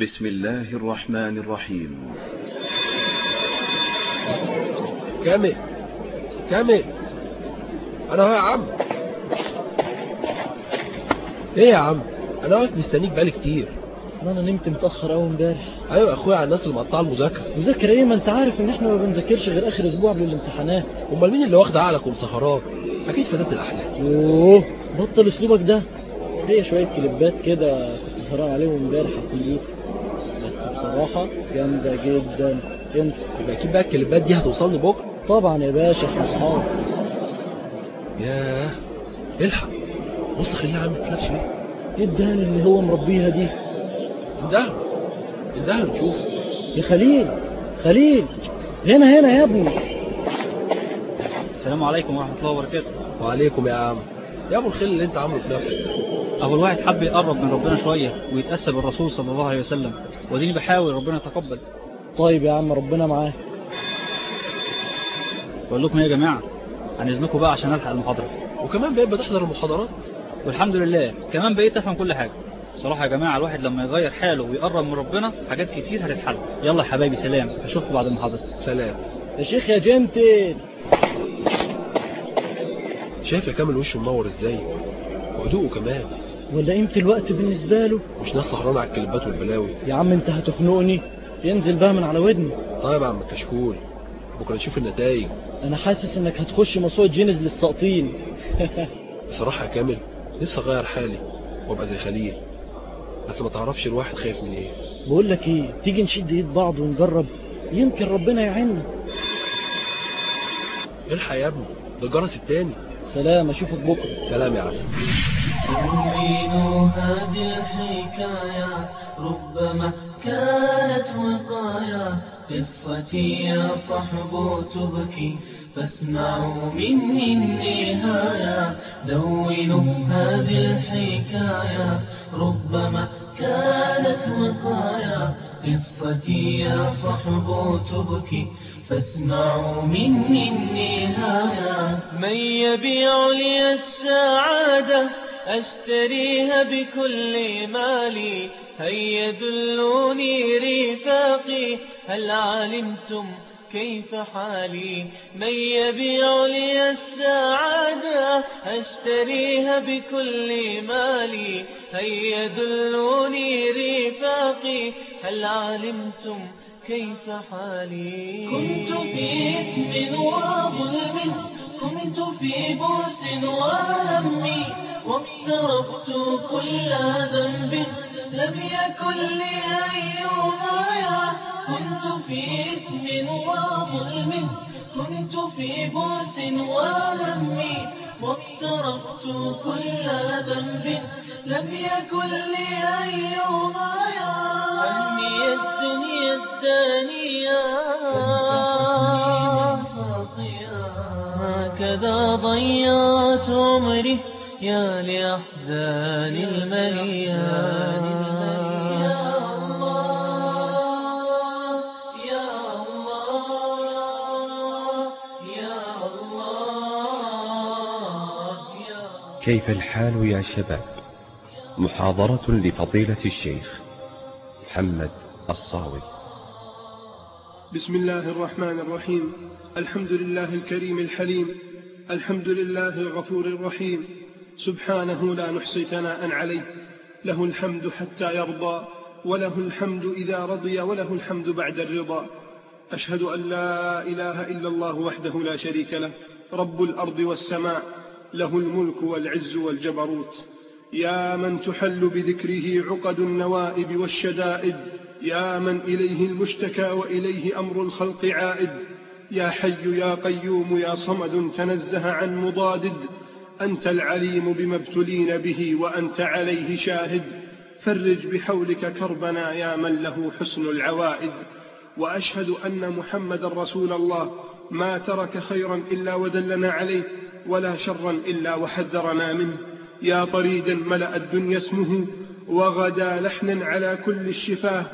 بسم الله الرحمن الرحيم. كامل. كامل. أنا اهو يا عم. إيه يا عم؟ أنا واقف مستنيك بقالي كتير. اصل أنا نمت متأخر قوي امبارح. أيوه يا أخويا على الناس اللي مقطعة المذاكرة. مذاكرة إيه؟ ما أنت عارف إن إحنا ما بنذاكرش غير آخر أسبوع قبل الامتحانات. أمال مين اللي واخد عقلك ومسهراك أكيد فتاة الأحلام. يوه بطل أسلوبك ده. ليا شوية كليبات كده كنت سهران عليهم امبارح على بصراحة جامدة جدا. انت يبقى أكيد بقى الكليبات دي هتوصلني بكرة. طبعا يا باشا إحنا أصحاب. ياه الحق. بص خليها عامل كلاب شوية إيه الدهن اللي هو مربيها دي؟ الدهن. الدهن نشوف يا خليل خليل. هنا هنا يا ابني. السلام عليكم ورحمة الله وبركاته. وعليكم يا عم. يا ابو الخيل اللي أنت عامله في نفسك. أهو الواحد حب يقرب من ربنا شوية ويتأسى بالرسول صلى الله عليه وسلم. وديني بحاول ربنا يتقبل. طيب يا عم ربنا معاك. بقول لكم إيه يا جماعة؟ عن إذنكم بقى عشان ألحق المحاضرة. وكمان بقيت بتحضر المحاضرات؟ والحمد لله. كمان بقيت أفهم كل حاجة. بصراحة يا جماعة الواحد لما يغير حاله ويقرب من ربنا حاجات كتير هتتحل. يلا يا حبايبي سلام. أشوفكم بعد المحاضرة. سلام. يا شيخ يا gentle. شايف يا كامل وشه منور إزاي؟ وهدوءه كمان. ولا قيمة الوقت بالنسبة له؟ مش ناس سهران على الكليبات والبلاوي. يا عم انت هتخنقني؟ انزل بقى من على ودني. طيب يا عم كشكول بكرة نشوف النتائج. أنا حاسس إنك هتخش موسوعة جينيس للساقطين. بصراحة يا كامل نفسي أغير حالي وأبقى زي خليل. بس ما تعرفش الواحد خايف من إيه. بقول لك إيه تيجي نشد إيد بعض ونجرب. يمكن ربنا يعيننا. الحق يا ابني ده الجرس التاني. سلام أشوفك بكرة. سلام يا تنوين هذه الحكاية ربما كانت وقاية. قصتي يا صحب تبكي. فاسمعوا مني النهاية. دونوا هذه الحكاية ربما كانت وقاية. قصتي يا صحب تبكي. فاسمعوا مني النهاية. من يبيع لي السعادة أشتريها بكل مالي. هيا دلوني رفاقي هل علمتم كيف حالي؟ من يبيع لي السعادة أشتريها بكل مالي؟ هيا دلوني رفاقي؟ هل علمتم كيف حالي؟ كنت في إثم وظلم كنت في بؤس وهم واقترفت كل ذنب. لم يكن لي أيها كنت في إثم وظلم. كنت في بؤس وهم واقترفت كل ذنب. لم يكن لي أيها أمي الدنيا الدانية هكذا ضيعت عمري. يا لأحزان المنيا. يا الله يا الله يا الله يا كيف الحال يا شباب؟ محاضرة لفضيلة الشيخ محمد الصاوي. بسم الله الرحمن الرحيم. الحمد لله الكريم الحليم. الحمد لله الغفور الرحيم. سبحانه لا نحصي ثناء عليه. له الحمد حتى يرضى وله الحمد إذا رضي وله الحمد بعد الرضا. أشهد أن لا إله إلا الله وحده لا شريك له رب الأرض والسماء له الملك والعز والجبروت. يا من تحل بذكره عقد النوائب والشدائد يا من إليه المشتكى وإليه أمر الخلق عائد. يا حي يا قيوم يا صمد تنزه عن مضادد. أنت العليم بما ابتلين به وأنت عليه شاهد. فرج بحولك كربنا يا من له حسن العوائد. وأشهد أن محمد رسول الله. ما ترك خيرا إلا ودلنا عليه ولا شرا إلا وحذرنا منه. يا طريدا ملأ الدنيا اسمه وغدا لحنا على كل الشفاه.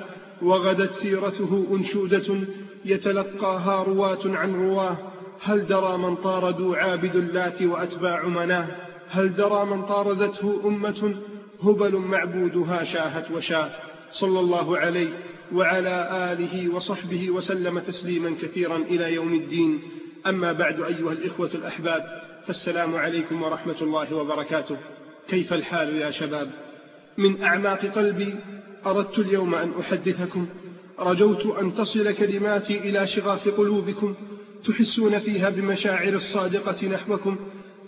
وغدت سيرته أنشودة يتلقاها رواة عن رواه. هل درى من طاردوا عابد اللات وأتباع مناه؟ هل درى من طاردته أمة هبل معبودها شاهت وشاه صلى الله عليه وعلى آله وصحبه وسلم تسليما كثيرا إلى يوم الدين. أما بعد أيها الإخوة الأحباب فالسلام عليكم ورحمة الله وبركاته. كيف الحال يا شباب؟ من أعماق قلبي أردت اليوم أن أحدثكم. رجوت أن تصل كلماتي إلى شغاف قلوبكم. تحسون فيها بمشاعر الصادقة نحوكم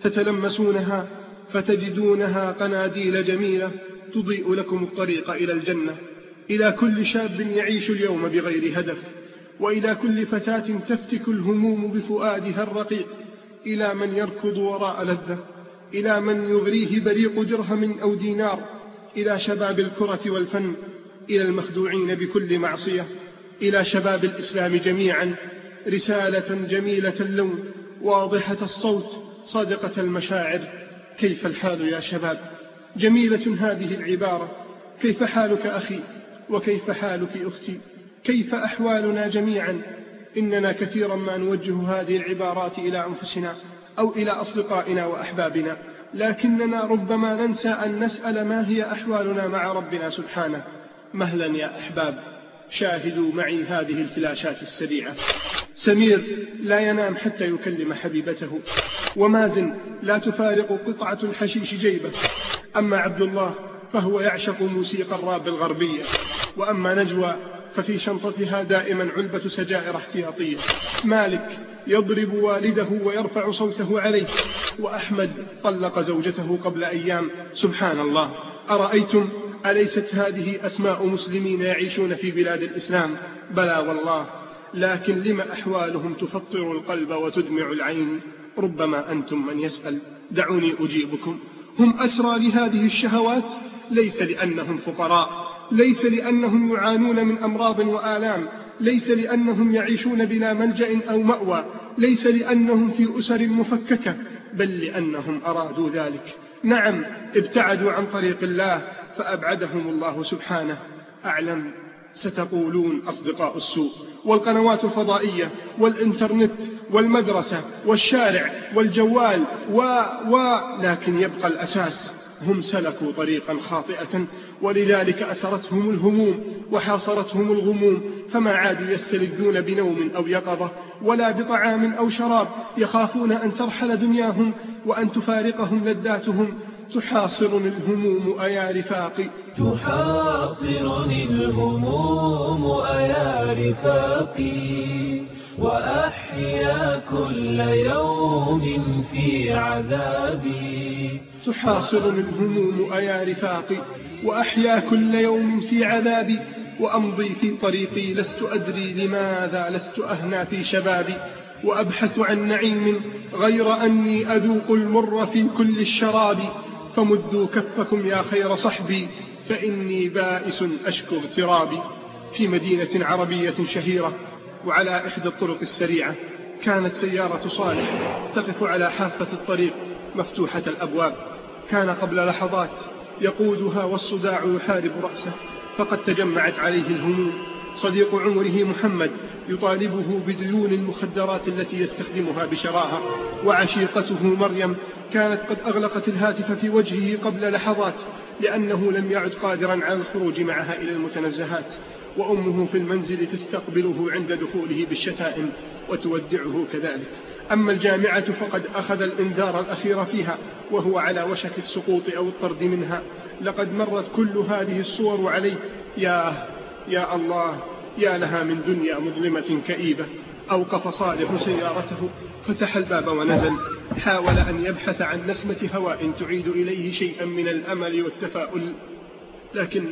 تتلمسونها فتجدونها قناديل جميلة تضيء لكم الطريق إلى الجنة. إلى كل شاب يعيش اليوم بغير هدف وإلى كل فتاة تفتك الهموم بفؤادها الرقيق. إلى من يركض وراء لذة إلى من يغريه بريق درهم أو دينار. إلى شباب الكرة والفن إلى المخدوعين بكل معصية. إلى شباب الإسلام جميعا رسالة جميلة اللون واضحة الصوت صادقة المشاعر. كيف الحال يا شباب؟ جميلة هذه العبارة. كيف حالك أخي؟ وكيف حالك أختي؟ كيف أحوالنا جميعا؟ إننا كثيرا ما نوجه هذه العبارات إلى أنفسنا أو إلى أصدقائنا وأحبابنا. لكننا ربما ننسى أن نسأل ما هي أحوالنا مع ربنا سبحانه. مهلا يا أحباب. شاهدوا معي هذه الفلاشات السريعة. سمير لا ينام حتى يكلم حبيبته. ومازن لا تفارق قطعة الحشيش جيبه. أما عبد الله فهو يعشق موسيقى الراب الغربية. وأما نجوى ففي شنطتها دائما علبة سجائر احتياطية. مالك يضرب والده ويرفع صوته عليه. وأحمد طلق زوجته قبل أيام. سبحان الله. أرأيتم أليست هذه أسماء مسلمين يعيشون في بلاد الإسلام؟ بلى والله لكن لم أحوالهم تفطر القلب وتدمع العين؟ ربما أنتم من يسأل دعوني أجيبكم. هم أسرى لهذه الشهوات؟ ليس لأنهم فقراء ليس لأنهم يعانون من أمراض وآلام ليس لأنهم يعيشون بلا ملجأ أو مأوى ليس لأنهم في أسر مفككة بل لأنهم أرادوا ذلك. نعم ابتعدوا عن طريق الله فأبعدهم الله سبحانه. أعلم ستقولون أصدقاء السوء. والقنوات الفضائية والإنترنت والمدرسة والشارع والجوال و و لكن يبقى الأساس. هم سلكوا طريقا خاطئة ولذلك أسرتهم الهموم وحاصرتهم الغموم. فما عادوا يستلذون بنوم أو يقظة ولا بطعام أو شراب. يخافون أن ترحل دنياهم وأن تفارقهم لذاتهم. تحاصرني الهموم أيا رفاقي. تحاصرني الهموم أيا رفاقي وأحيا كل يوم في عذابي. تحاصرني الهموم أيا رفاقي وأحيا كل يوم في عذابي. وأمضي في طريقي لست أدري لماذا لست أهنى في شبابي. وأبحث عن نعيم غير أني أذوق المر في كل الشراب. فمدوا كفكم يا خير صحبي فإني بائس أشكو اغترابي. في مدينة عربية شهيرة وعلى إحدى الطرق السريعة كانت سيارة صالح تقف على حافة الطريق مفتوحة الأبواب. كان قبل لحظات يقودها والصداع يحارب رأسه فقد تجمعت عليه الهموم. صديق عمره محمد يطالبه بديون المخدرات التي يستخدمها بشراهة. وعشيقته مريم كانت قد أغلقت الهاتف في وجهه قبل لحظات لأنه لم يعد قادرا على الخروج معها إلى المتنزهات. وأمه في المنزل تستقبله عند دخوله بالشتائم وتودعه كذلك. أما الجامعة فقد أخذ الإنذار الأخير فيها وهو على وشك السقوط أو الطرد منها. لقد مرت كل هذه الصور عليه. يا يا الله يا لها من دنيا مظلمة كئيبة أوقف صالح سيارته فتح الباب ونزل حاول أن يبحث عن نسمة هواء تعيد إليه شيئا من الأمل والتفاؤل. لكن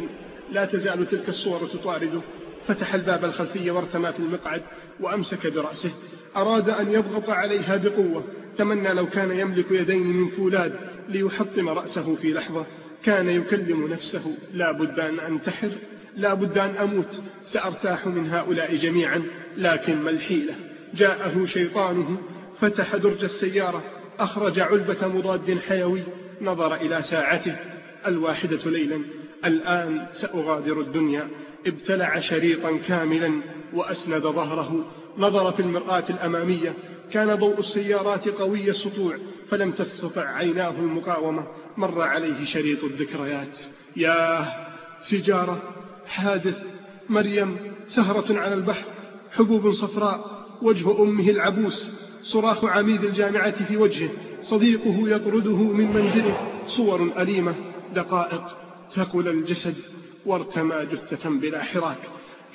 لا تزال تلك الصور تطارده. فتح الباب الخلفي وارتمى في المقعد وأمسك برأسه. أراد أن يضغط عليها بقوة. تمنى لو كان يملك يدين من فولاذ ليحطم رأسه في لحظة. كان يكلم نفسه لا بد أن أنتحر. لا بد أن أموت سأرتاح من هؤلاء جميعا لكن ما الحيلة؟ جاءه شيطانه فتح درج السيارة أخرج علبة مضاد حيوي نظر إلى ساعته. الواحدة ليلا الآن سأغادر الدنيا. ابتلع شريطا كاملا وأسند ظهره. نظر في المرآة الأمامية. كان ضوء السيارات قوي السطوع فلم تستطع عيناه المقاومة. مر عليه شريط الذكريات. ياه! سجارة حادث مريم سهرة على البحر حبوب صفراء وجه أمه العبوس صراخ عميد الجامعة في وجهه صديقه يطرده من منزله صور أليمة دقائق ثقل الجسد وارتمى جثة بلا حراك.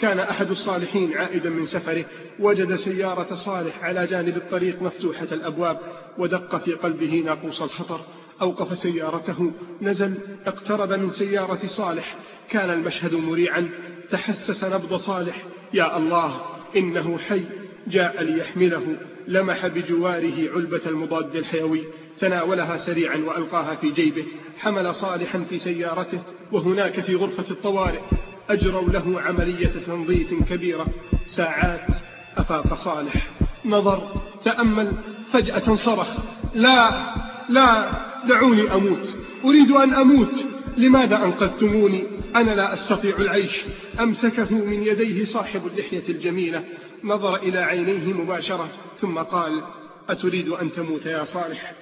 كان أحد الصالحين عائدا من سفره وجد سيارة صالح على جانب الطريق مفتوحة الأبواب ودق في قلبه ناقوس الخطر أوقف سيارته نزل اقترب من سيارة صالح كان المشهد مريعا. تحسس نبض صالح. يا الله إنه حي. جاء ليحمله. لمح بجواره علبة المضاد الحيوي. تناولها سريعا وألقاها في جيبه. حمل صالحا في سيارته. وهناك في غرفة الطوارئ. أجروا له عملية تنظيف كبيرة. ساعات أفاق صالح. نظر تأمل فجأة صرخ. لا لا دعوني أموت. أريد أن أموت. لماذا أنقذتموني؟ أنا لا أستطيع العيش. أمسكه من يديه صاحب اللحية الجميلة. نظر إلى عينيه مباشرة ثم قال أتريد أن تموت يا صالح؟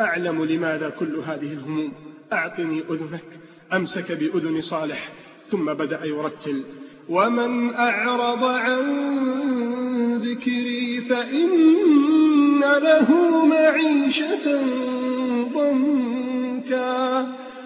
أعلم لماذا كل هذه الهموم؟ أعطني أذنك. أمسك بأذن صالح ثم بدأ يرتل. ومن أعرض عن ذكري فإن له معيشة ضنكا.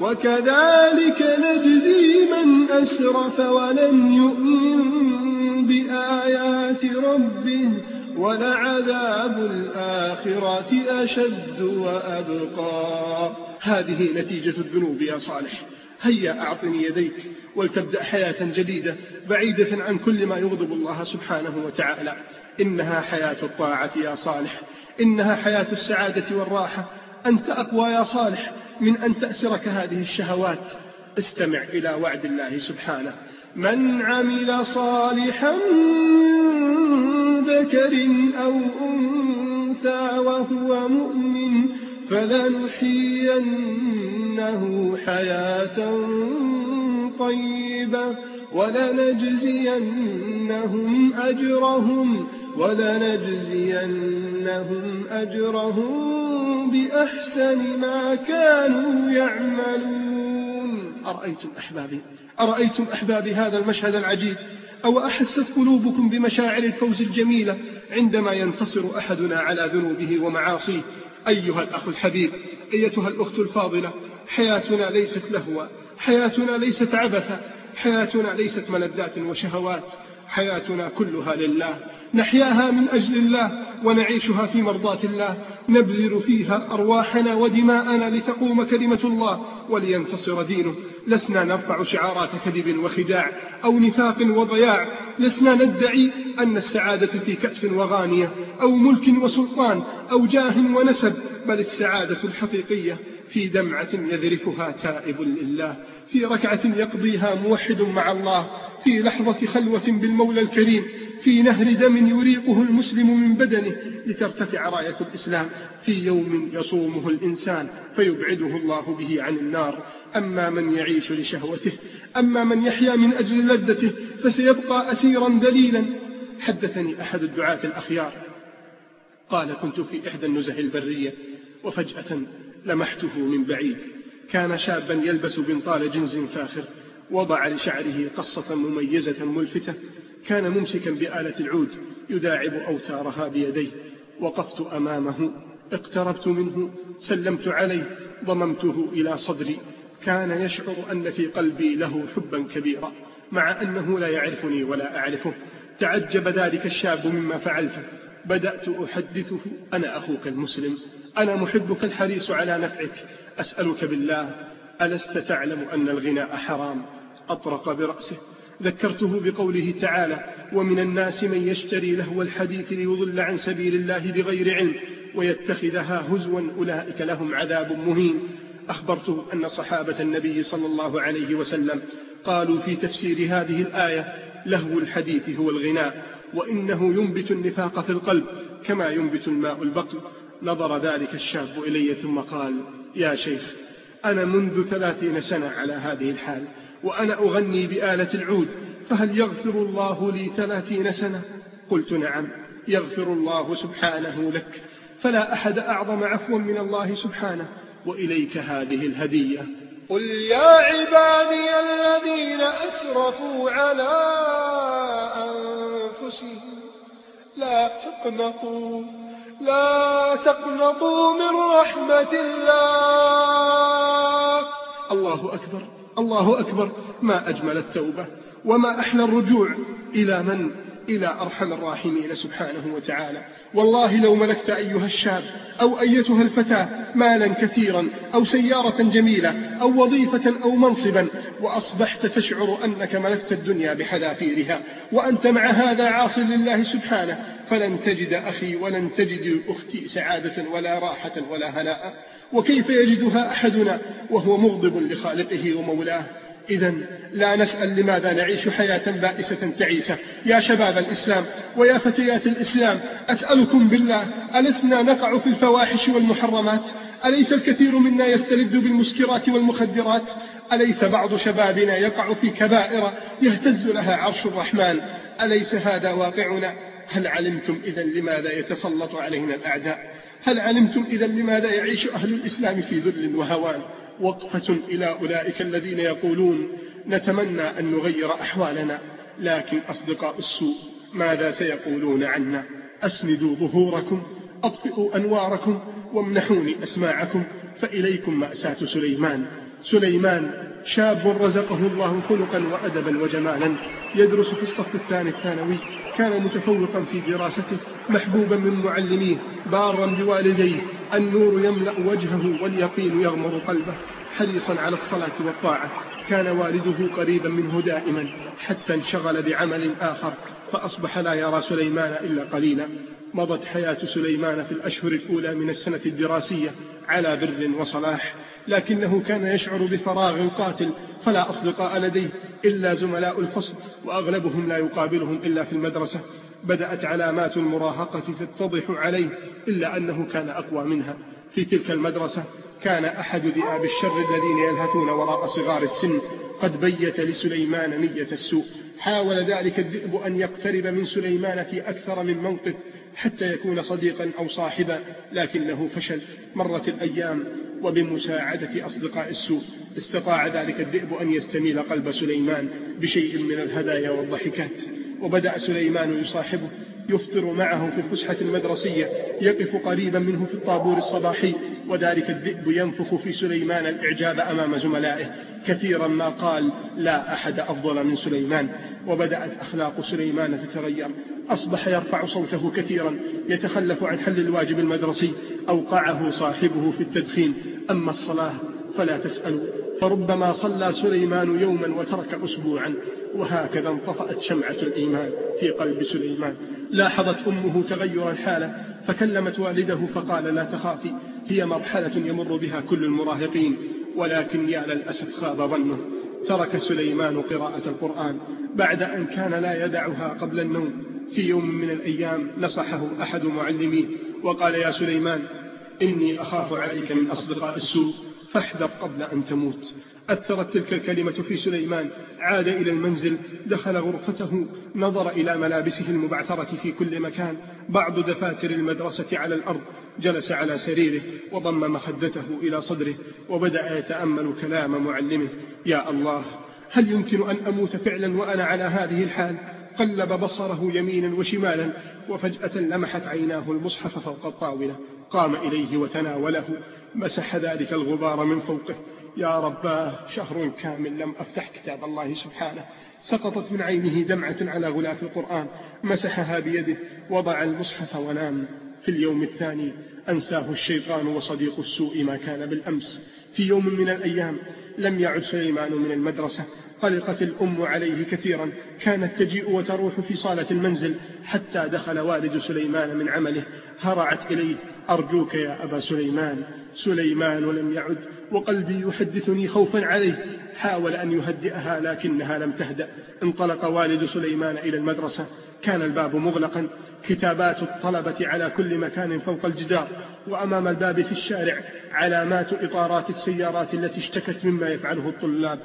وكذلك نجزي من أسرف ولم يؤمن بآيات ربه ولعذاب الآخرة أشد وأبقى. هذه نتيجة الذنوب يا صالح. هيا أعطني يديك ولتبدأ حياة جديدة بعيدة عن كل ما يغضب الله سبحانه وتعالى. إنها حياة الطاعة يا صالح. إنها حياة السعادة والراحة. أنت أقوى يا صالح. من أن تأسرك هذه الشهوات. استمع إلى وعد الله سبحانه. من عمل صالحا ذكر أو أنثى وهو مؤمن فلنحيينه حياة طيبة ولنجزينهم أجرهم ولنجزينهم أجرهم بأحسن ما كانوا يعملون. أرأيتم أحبابي أرأيتم أحبابي هذا المشهد العجيب؟ أو أحست قلوبكم بمشاعر الفوز الجميلة عندما ينتصر أحدنا على ذنوبه ومعاصيه؟ أيها الأخ الحبيب أيتها الأخت الفاضلة حياتنا ليست لهوا حياتنا ليست عبثا حياتنا ليست ملذات وشهوات. حياتنا كلها لله نحياها من أجل الله ونعيشها في مرضاة الله نبذل فيها أرواحنا ودماءنا لتقوم كلمة الله ولينتصر دينه. لسنا نرفع شعارات كذب وخداع أو نفاق وضياع لسنا ندعي أن السعادة في كأس وغانية أو ملك وسلطان أو جاه ونسب بل السعادة الحقيقية في دمعة يذرفها تائب لله. في ركعة يقضيها موحد مع الله في لحظة خلوة بالمولى الكريم في نهر دم يريقه المسلم من بدنه لترتفع راية الإسلام في يوم يصومه الإنسان فيبعده الله به عن النار. أما من يعيش لشهوته أما من يحيا من أجل لذته فسيبقى أسيرا دليلا. حدثني أحد الدعاة الأخيار قال كنت في إحدى النزه البرية وفجأة لمحته من بعيد. كان شابا يلبس بنطال جنز فاخر وضع لشعره قصة مميزة ملفتة كان ممسكا بآلة العود يداعب أوتارها بيديه. وقفت أمامه اقتربت منه سلمت عليه ضممته إلى صدري. كان يشعر أن في قلبي له حبا كبيرا مع أنه لا يعرفني ولا أعرفه. تعجب ذلك الشاب مما فعلته بدأت أحدثه أنا أخوك المسلم أنا محبك الحريص على نفعك. أسألك بالله ألست تعلم أن الغناء حرام؟ أطرق برأسه. ذكرته بقوله تعالى ومن الناس من يشتري لهو الحديث ليضل عن سبيل الله بغير علم ويتخذها هزوا أولئك لهم عذاب مهين. أخبرته أن صحابة النبي صلى الله عليه وسلم قالوا في تفسير هذه الآية لهو الحديث هو الغناء وإنه ينبت النفاق في القلب كما ينبت الماء البقل نظر ذلك الشاب إلي ثم قال يا شيخ أنا منذ ثلاثين سنة على هذه الحال وأنا أغني بآلة العود فهل يغفر الله لي ثلاثين سنة؟ قلت نعم يغفر الله سبحانه لك فلا أحد أعظم عفوا من الله سبحانه وإليك هذه الهدية. قل يا عبادي الذين أسرفوا على أنفسهم لا تقنطوا لا تقنطوا من رحمة الله. الله أكبر الله أكبر. ما أجمل التوبة وما أحلى الرجوع إلى من إلى أرحم الراحمين سبحانه وتعالى. والله لو ملكت أيها الشاب أو أيتها الفتاة مالا كثيرا أو سيارة جميلة أو وظيفة أو منصبا وأصبحت تشعر أنك ملكت الدنيا بحذافيرها وأنت مع هذا عاص لله سبحانه. فلن تجد أخي ولن تجد أختي سعادة ولا راحة ولا هناء. وكيف يجدها أحدنا؟ وهو مغضب لخالقه ومولاه. إذا لا نسأل لماذا نعيش حياة بائسة تعيسة. يا شباب الإسلام ويا فتيات الإسلام أسألكم بالله ألسنا نقع في الفواحش والمحرمات؟ أليس الكثير منا يستلذ بالمسكرات والمخدرات؟ أليس بعض شبابنا يقع في كبائر يهتز لها عرش الرحمن؟ أليس هذا واقعنا؟ هل علمتم إذا لماذا يتسلط علينا الأعداء؟ هل علمتم إذا لماذا يعيش أهل الإسلام في ذل وهوان؟ وقفة إلى أولئك الذين يقولون نتمنى أن نغير أحوالنا لكن أصدقاء السوء ماذا سيقولون عنا؟ أسندوا ظهوركم أطفئوا أنواركم وامنحوني أسماعكم فإليكم مأساة سليمان. سليمان شاب رزقه الله خلقا وأدبا وجمالا يدرس في الصف الثاني الثانوي كان متفوقا في دراسته محبوبا من معلميه بارا بوالديه النور يملأ وجهه واليقين يغمر قلبه. حريصا على الصلاة والطاعة كان والده قريبا منه دائما حتى انشغل بعمل آخر فأصبح لا يرى سليمان إلا قليلا. مضت حياة سليمان في الأشهر الأولى من السنة الدراسية على بر وصلاح. لكنه كان يشعر بفراغ قاتل فلا أصدقاء لديه إلا زملاء الفصل وأغلبهم لا يقابلهم إلا في المدرسة. بدأت علامات المراهقة تتضح عليه إلا أنه كان أقوى منها. في تلك المدرسة كان أحد ذئاب الشر الذين يلهثون وراء صغار السن. قد بيت لسليمان نية السوء. حاول ذلك الذئب أن يقترب من سليمان في أكثر من موقف حتى يكون صديقا أو صاحبا لكنه فشل. مرت الأيام وبمساعدة أصدقاء السوء. استطاع ذلك الذئب أن يستميل قلب سليمان بشيء من الهدايا والضحكات. وبدأ سليمان يصاحبه يفطر معه في الفسحة المدرسية يقف قريبا منه في الطابور الصباحي وذلك الذئب ينفخ في سليمان الإعجاب أمام زملائه. كثيرا ما قال لا أحد أفضل من سليمان وبدأت أخلاق سليمان تتغير. أصبح يرفع صوته كثيرا يتخلف عن حل الواجب المدرسي أوقعه صاحبه في التدخين. أما الصلاة فلا تسألوا فربما صلى سليمان يوما وترك أسبوعا وهكذا انطفأت شمعة الإيمان في قلب سليمان. لاحظت أمه تغير الحالة فكلمت والده فقال لا تخافي هي مرحلة يمر بها كل المراهقين ولكن يا للأسف خاب ظنه. ترك سليمان قراءة القرآن بعد أن كان لا يدعها قبل النوم. في يوم من الأيام نصحه أحد معلميه وقال يا سليمان إني أخاف عليك من أصدقاء السوء. فاحذر قبل أن تموت. أثرت تلك الكلمة في سليمان عاد إلى المنزل دخل غرفته نظر إلى ملابسه المبعثرة في كل مكان. بعض دفاتر المدرسة على الأرض جلس على سريره وضم مخدته إلى صدره وبدأ يتأمل كلام معلمه. يا الله هل يمكن أن أموت فعلا وأنا على هذه الحال؟ قلب بصره يمينا وشمالا وفجأة لمحت عيناه المصحف فوق الطاولة. قام إليه وتناوله. مسح ذلك الغبار من فوقه. يا رباه شهر كامل لم أفتح كتاب الله سبحانه. سقطت من عينه دمعة على غلاف القرآن. مسحها بيده. وضع المصحف ونام. في اليوم الثاني أنساه الشيطان وصديق السوء ما كان بالأمس. في يوم من الأيام لم يعد سليمان من المدرسة. قلقت الأم عليه كثيرا. كانت تجيء وتروح في صالة المنزل حتى دخل والد سليمان من عمله. هرعت إليه. أرجوك يا أبا سليمان. سليمان لم يعد وقلبي يحدثني خوفا عليه. حاول أن يهدئها لكنها لم تهدأ. انطلق والد سليمان إلى المدرسة. كان الباب مغلقا. كتابات الطلبة على كل مكان فوق الجدار. وأمام الباب في الشارع علامات إطارات السيارات التي اشتكت مما يفعله الطلاب.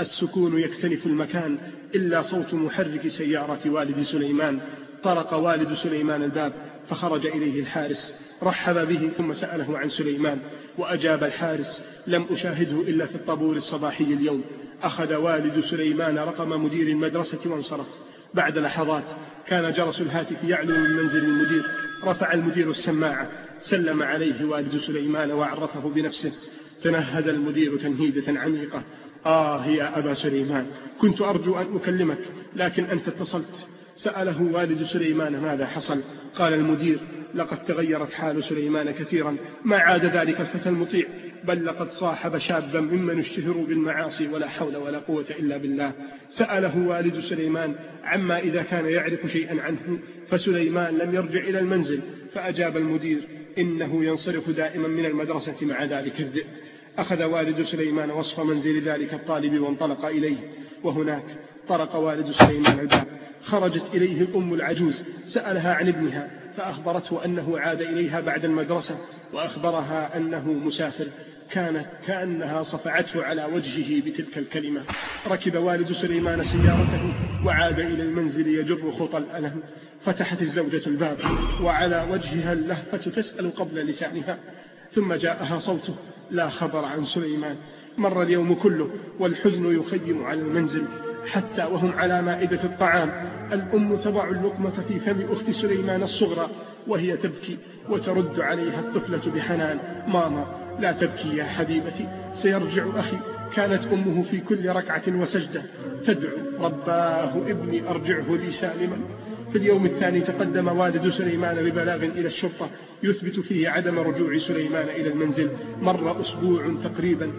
السكون يكتنف المكان إلا صوت محرك سيارة والد سليمان. طرق والد سليمان الباب. فخرج إليه الحارس رحب به ثم سأله عن سليمان وأجاب الحارس لم أشاهده إلا في الطابور الصباحي اليوم. أخذ والد سليمان رقم مدير المدرسة وانصرف. بعد لحظات كان جرس الهاتف يعلو من منزل المدير رفع المدير السماعة سلم عليه والد سليمان وعرفه بنفسه. تنهد المدير تنهيدة عميقة آه يا أبا سليمان كنت أرجو أن أكلمك لكن أنت اتصلت. سأله والد سليمان ماذا حصل. قال المدير لقد تغيرت حال سليمان كثيرا ما عاد ذلك الفتى المطيع بل لقد صاحب شابا ممن اشتهروا بالمعاصي ولا حول ولا قوة إلا بالله. سأله والد سليمان عما إذا كان يعرف شيئا عنه؟ فسليمان لم يرجع إلى المنزل فأجاب المدير إنه ينصرف دائما من المدرسة مع ذلك الذئب. أخذ والد سليمان وصف منزل ذلك الطالب وانطلق إليه وهناك طرق والد سليمان الباب. خرجت إليه الأم العجوز سألها عن ابنها فأخبرته أنه عاد إليها بعد المدرسة وأخبرها أنه مسافر كانت كأنها صفعته على وجهه بتلك الكلمة. ركب والد سليمان سيارته وعاد إلى المنزل يجر خطى الألم. فتحت الزوجة الباب وعلى وجهها اللهفة تسأل قبل لسانها. ثم جاءها صوته لا خبر عن سليمان. مر اليوم كله والحزن يخيم على المنزل. حتى وهم على مائدة الطعام. الأم تضع اللقمة في فم أخت سليمان الصغرى وهي تبكي وترد عليها الطفلة بحنان. ماما لا تبكي يا حبيبتي سيرجع أخي. كانت أمه في كل ركعة وسجدة تدعو. رباه ابني أرجعه لي سالما. في اليوم الثاني تقدم والد سليمان ببلاغ إلى الشرطة يثبت فيه عدم رجوع سليمان إلى المنزل. مر أسبوع تقريبا.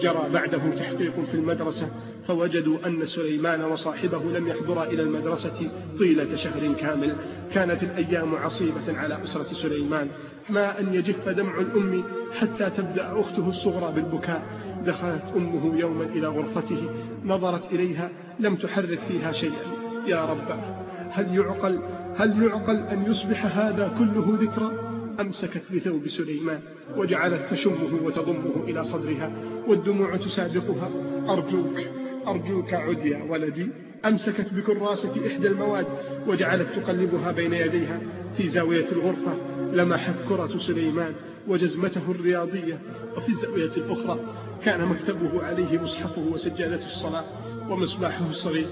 جرى بعده تحقيق في المدرسة فوجدوا أن سليمان وصاحبه لم يحضرا إلى المدرسة طيلة شهر كامل. كانت الأيام عصيبة على أسرة سليمان. ما أن يجف دمع الأم حتى تبدأ أخته الصغرى بالبكاء. دخلت أمه يوما إلى غرفته نظرت إليها لم تحرك فيها شيئا. يا رب. هل يعقل هل يعقل أن يصبح هذا كله ذكرى؟ أمسكت بثوب سليمان وجعلت تشمه وتضمه إلى صدرها والدموع تسابقها. أرجوك أرجوك عد يا ولدي. أمسكت بكراسة إحدى المواد وجعلت تقلبها بين يديها. في زاوية الغرفة لمحت كرة سليمان وجزمته الرياضية وفي الزاوية الأخرى كان مكتبه عليه مصحفه وسجادة الصلاة ومصباحه الصغير.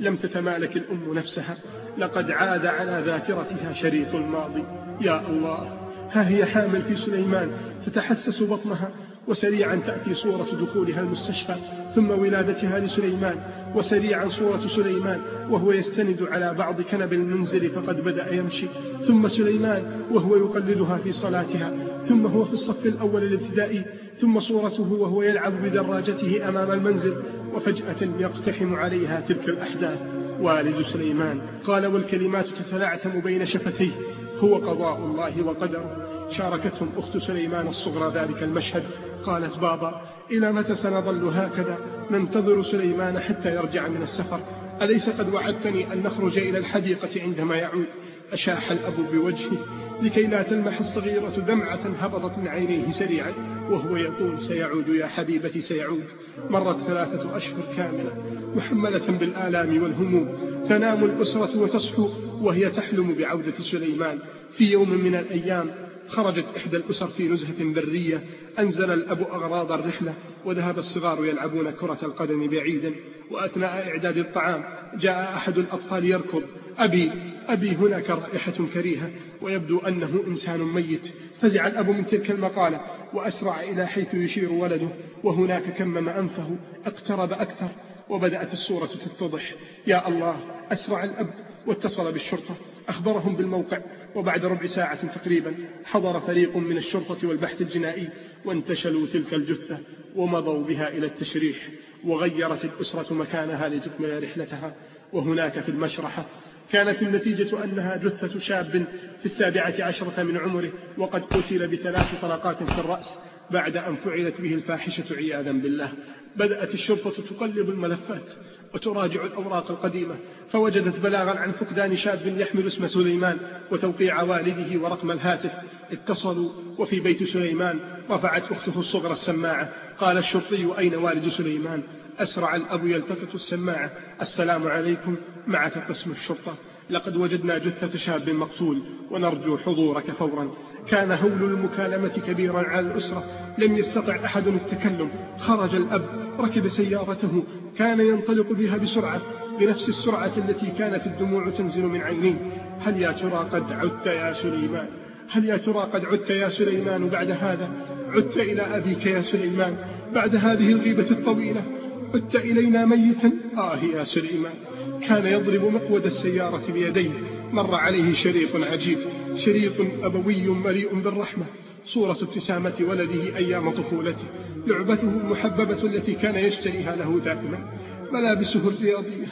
لم تتمالك الأم نفسها لقد عاد على ذاكرتها شريط الماضي. يا الله ها هي حامل في سليمان تتحسس بطنها وسريعا تأتي صورة دخولها المستشفى ثم ولادتها لسليمان وسريعا صورة سليمان وهو يستند على بعض كنب المنزل فقد بدأ يمشي ثم سليمان وهو يقلدها في صلاتها ثم هو في الصف الأول الابتدائي ثم صورته وهو يلعب بدراجته أمام المنزل وفجأة يقتحم عليها تلك الأحداث. والد سليمان قال والكلمات تتلعثم بين شفتيه هو قضاء الله وقدره. شاركتهم أخت سليمان الصغرى ذلك المشهد. قالت بابا إلى متى سنظل هكذا؟ ننتظر سليمان حتى يرجع من السفر. أليس قد وعدتني أن نخرج إلى الحديقة عندما يعود؟ أشاح الأب بوجهه. لكي لا تلمح الصغيرة دمعة هبطت من عينيه سريعا وهو يقول سيعود يا حبيبتي سيعود. مرت ثلاثة أشهر كاملة محملة بالآلام والهموم تنام الأسرة وتصحو وهي تحلم بعودة سليمان. في يوم من الأيام خرجت إحدى الأسر في نزهة برية أنزل الأب أغراض الرحلة وذهب الصغار يلعبون كرة القدم بعيدا وأثناء إعداد الطعام جاء أحد الأطفال يركض أبي أبي هناك رائحة كريهة. ويبدو أنه إنسان ميت. فزع الأب من تلك المقالة وأسرع إلى حيث يشير ولده وهناك كمم أنفه اقترب أكثر وبدأت الصورة تتضح يا الله أسرع الأب. واتصل بالشرطة. أخبرهم بالموقع. وبعد ربع ساعة تقريبا حضر فريق من الشرطة والبحث الجنائي وانتشلوا تلك الجثة ومضوا بها إلى التشريح. وغيرت الأسرة مكانها لتكمل رحلتها. وهناك في المشرحة كانت النتيجة أنها جثة شاب في السابعة عشرة من عمره وقد قتل بثلاث طلقات في الرأس بعد أن فعلت به الفاحشة عياذا بالله. بدأت الشرطة تقلب الملفات وتراجع الأوراق القديمة فوجدت بلاغا عن فقدان شاب يحمل اسم سليمان وتوقيع والده ورقم الهاتف. اتصلوا وفي بيت سليمان رفعت أخته الصغرى السماعة قال الشرطي أين والد سليمان؟ أسرع الأب يلتقط السماعة السلام عليكم معك قسم الشرطة. لقد وجدنا جثة شاب مقتول ونرجو حضورك فورا. كان هول المكالمة كبيرا على الأسرة. لم يستطع أحد التكلم. خرج الأب ركب سيارته. كان ينطلق بها بسرعة بنفس السرعة التي كانت الدموع تنزل من عينيه. هل يا ترى قد عدت يا سليمان؟ هل يا ترى قد عدت يا سليمان بعد هذا؟ عدت إلى أبيك يا سليمان بعد هذه الغيبة الطويلة. عدت إلينا ميتا؟ آه يا سليمان كان يضرب مقود السيارة بيديه. مر عليه شريط عجيب شريط أبوي مليء بالرحمة. صورة ابتسامة ولده أيام طفولته. لعبته المحببة التي كان يشتريها له دائما. ملابسه الرياضية.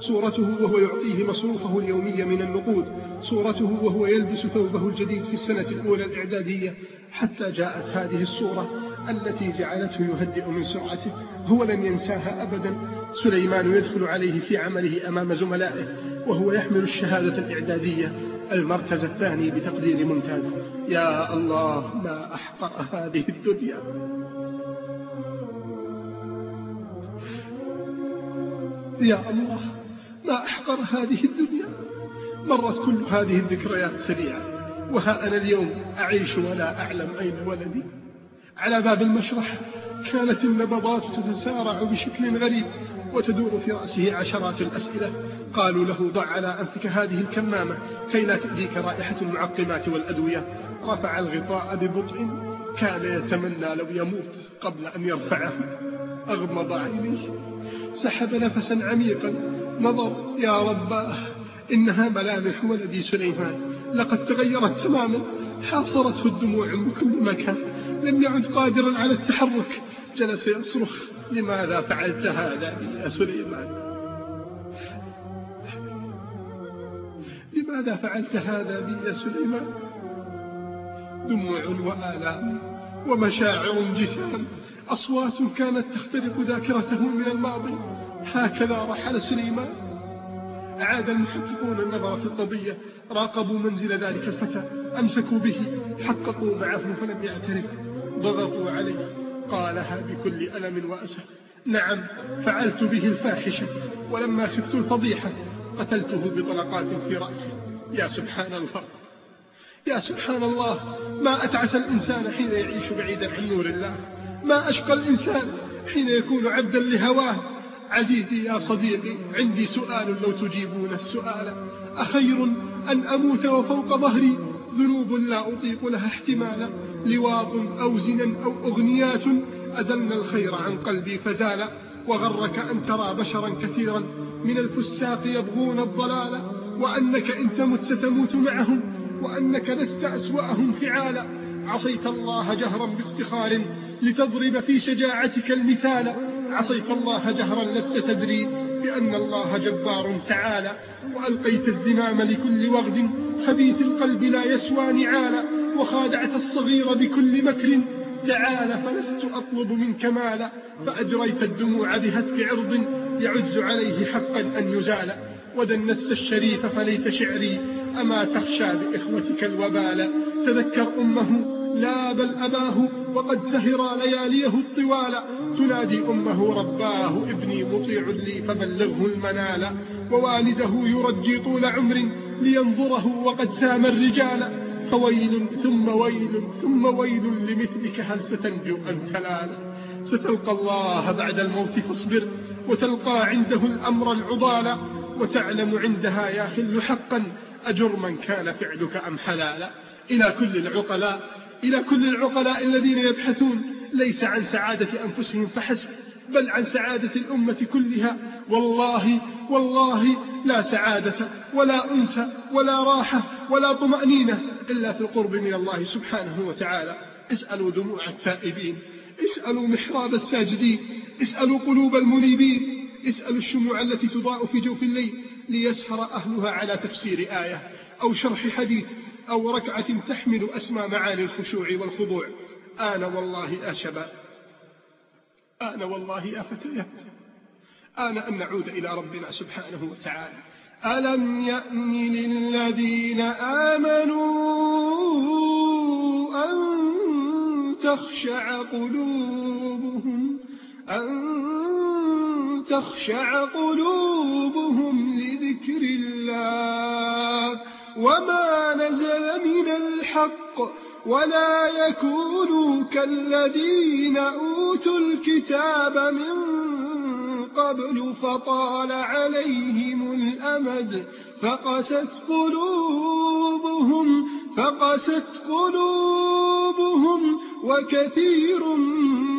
صورته وهو يعطيه مصروفه اليومي من النقود. صورته وهو يلبس ثوبه الجديد في السنة الأولى الإعدادية. حتى جاءت هذه الصورة. التي جعلته يهدئ من سرعته هو لم ينساها أبدا. سليمان يدخل عليه في عمله أمام زملائه وهو يحمل الشهادة الإعدادية المركز الثاني بتقدير ممتاز. يا الله ما أحقر هذه الدنيا. يا الله ما أحقر هذه الدنيا. مرت كل هذه الذكريات سريعة وها أنا اليوم أعيش ولا أعلم أين ولدي. على باب المشرح كانت النبضات تتسارع بشكل غريب وتدور في رأسه عشرات الأسئلة. قالوا له ضع على أنفك هذه الكمامة كي لا تأذيك رائحة المعقمات والأدوية. رفع الغطاء ببطء كان يتمنى لو يموت قبل أن يرفعه. أغمض عينيه. سحب نفسا عميقا. نظر يا رباه إنها ملامح ولدي سليمان. لقد تغيرت تماما. حاصرته الدموع من كل مكان. لم يعد قادرا على التحرك. جلس يصرخ لماذا فعلت هذا؟ يا سليمان لماذا فعلت هذا؟ بي يا سليمان دموع وآلام ومشاعر جسام أصوات كانت تخترق ذاكرته من الماضي. هكذا رحل سليمان. أعاد المحققون النظر في القضية. راقبوا منزل ذلك الفتى. أمسكوا به. حققوا معه فلم يعترف. ضغطوا عليه. قالها بكل ألم وأسف نعم فعلت به الفاحشة. ولما خفت الفضيحة قتلته بطلقات في رأسي. يا سبحان الله. يا سبحان الله ما أتعس الإنسان حين يعيش بعيدا عن نور الله؟ ما أشقى الإنسان حين يكون عبدا لهواه؟ عزيزي يا صديقي عندي سؤال لو تجيبون السؤال. أخير أن أموت وفوق ظهري ذنوب لا أطيق لها احتمالا لواط أو زنا أو أغنيات. أزلنا الخير عن قلبي فزال وغرك أن ترى بشرا كثيرا. من الفساق يبغون الضلال وأنك إن تمت ستموت معهم وأنك لست أسوأهم فعالا. عصيت الله جهرا بافتخار لتضرب في شجاعتك المثال. عصيت الله جهرا لست تدري بأن الله جبار تعالى. وألقيت الزمام لكل وغد خبيث القلب لا يسوى نعالا وخادعت الصغير بكل مكر. تعال فلست أطلب منك مالا فأجريت الدموع بهتك عرض يعز عليه حقا أن يزال. ودنست الشريف فليت شعري أما تخشى بإخوتك الوبال. تذكر أمه لا بل أباه وقد سهر لياليه الطوال. تنادي أمه رباه ابني مطيع لي فبلغه المنال. ووالده يرجي طول عمر لينظره وقد سام الرجال. فويل ثم ويل ثم ويل لمثلك هل ستنجو أن تنال؟ ستلقى الله بعد الموت فاصبر وتلقى عنده الأمر العضال وتعلم عندها يا خل حقا أجرما كان فعلك أم حلالا؟ إلى كل العقلاء إلى كل العقلاء الذين يبحثون ليس عن سعادة أنفسهم فحسب. بل عن سعادة الأمة كلها. والله والله لا سعادة ولا أنس ولا راحة ولا طمأنينة إلا في القرب من الله سبحانه وتعالى. اسألوا دموع التائبين اسألوا محراب الساجدين اسألوا قلوب المنيبين اسألوا الشموع التي تضاء في جوف الليل ليسهر أهلها على تفسير آية أو شرح حديث أو ركعة تحمل أسمى معاني الخشوع والخضوع. آن والله يا شباب آن والله يا فتيات آن أن نعود إلى ربنا سبحانه وتعالى. ألم يأن للذين آمنوا أن تخشع قلوبهم أن تخشع قلوبهم لذكر الله. وما نزل من الحق ولا يكونوا كالذين أوتوا الكتاب من قبل فطال عليهم الأمد فقست قلوبهم فقست قلوبهم وكثير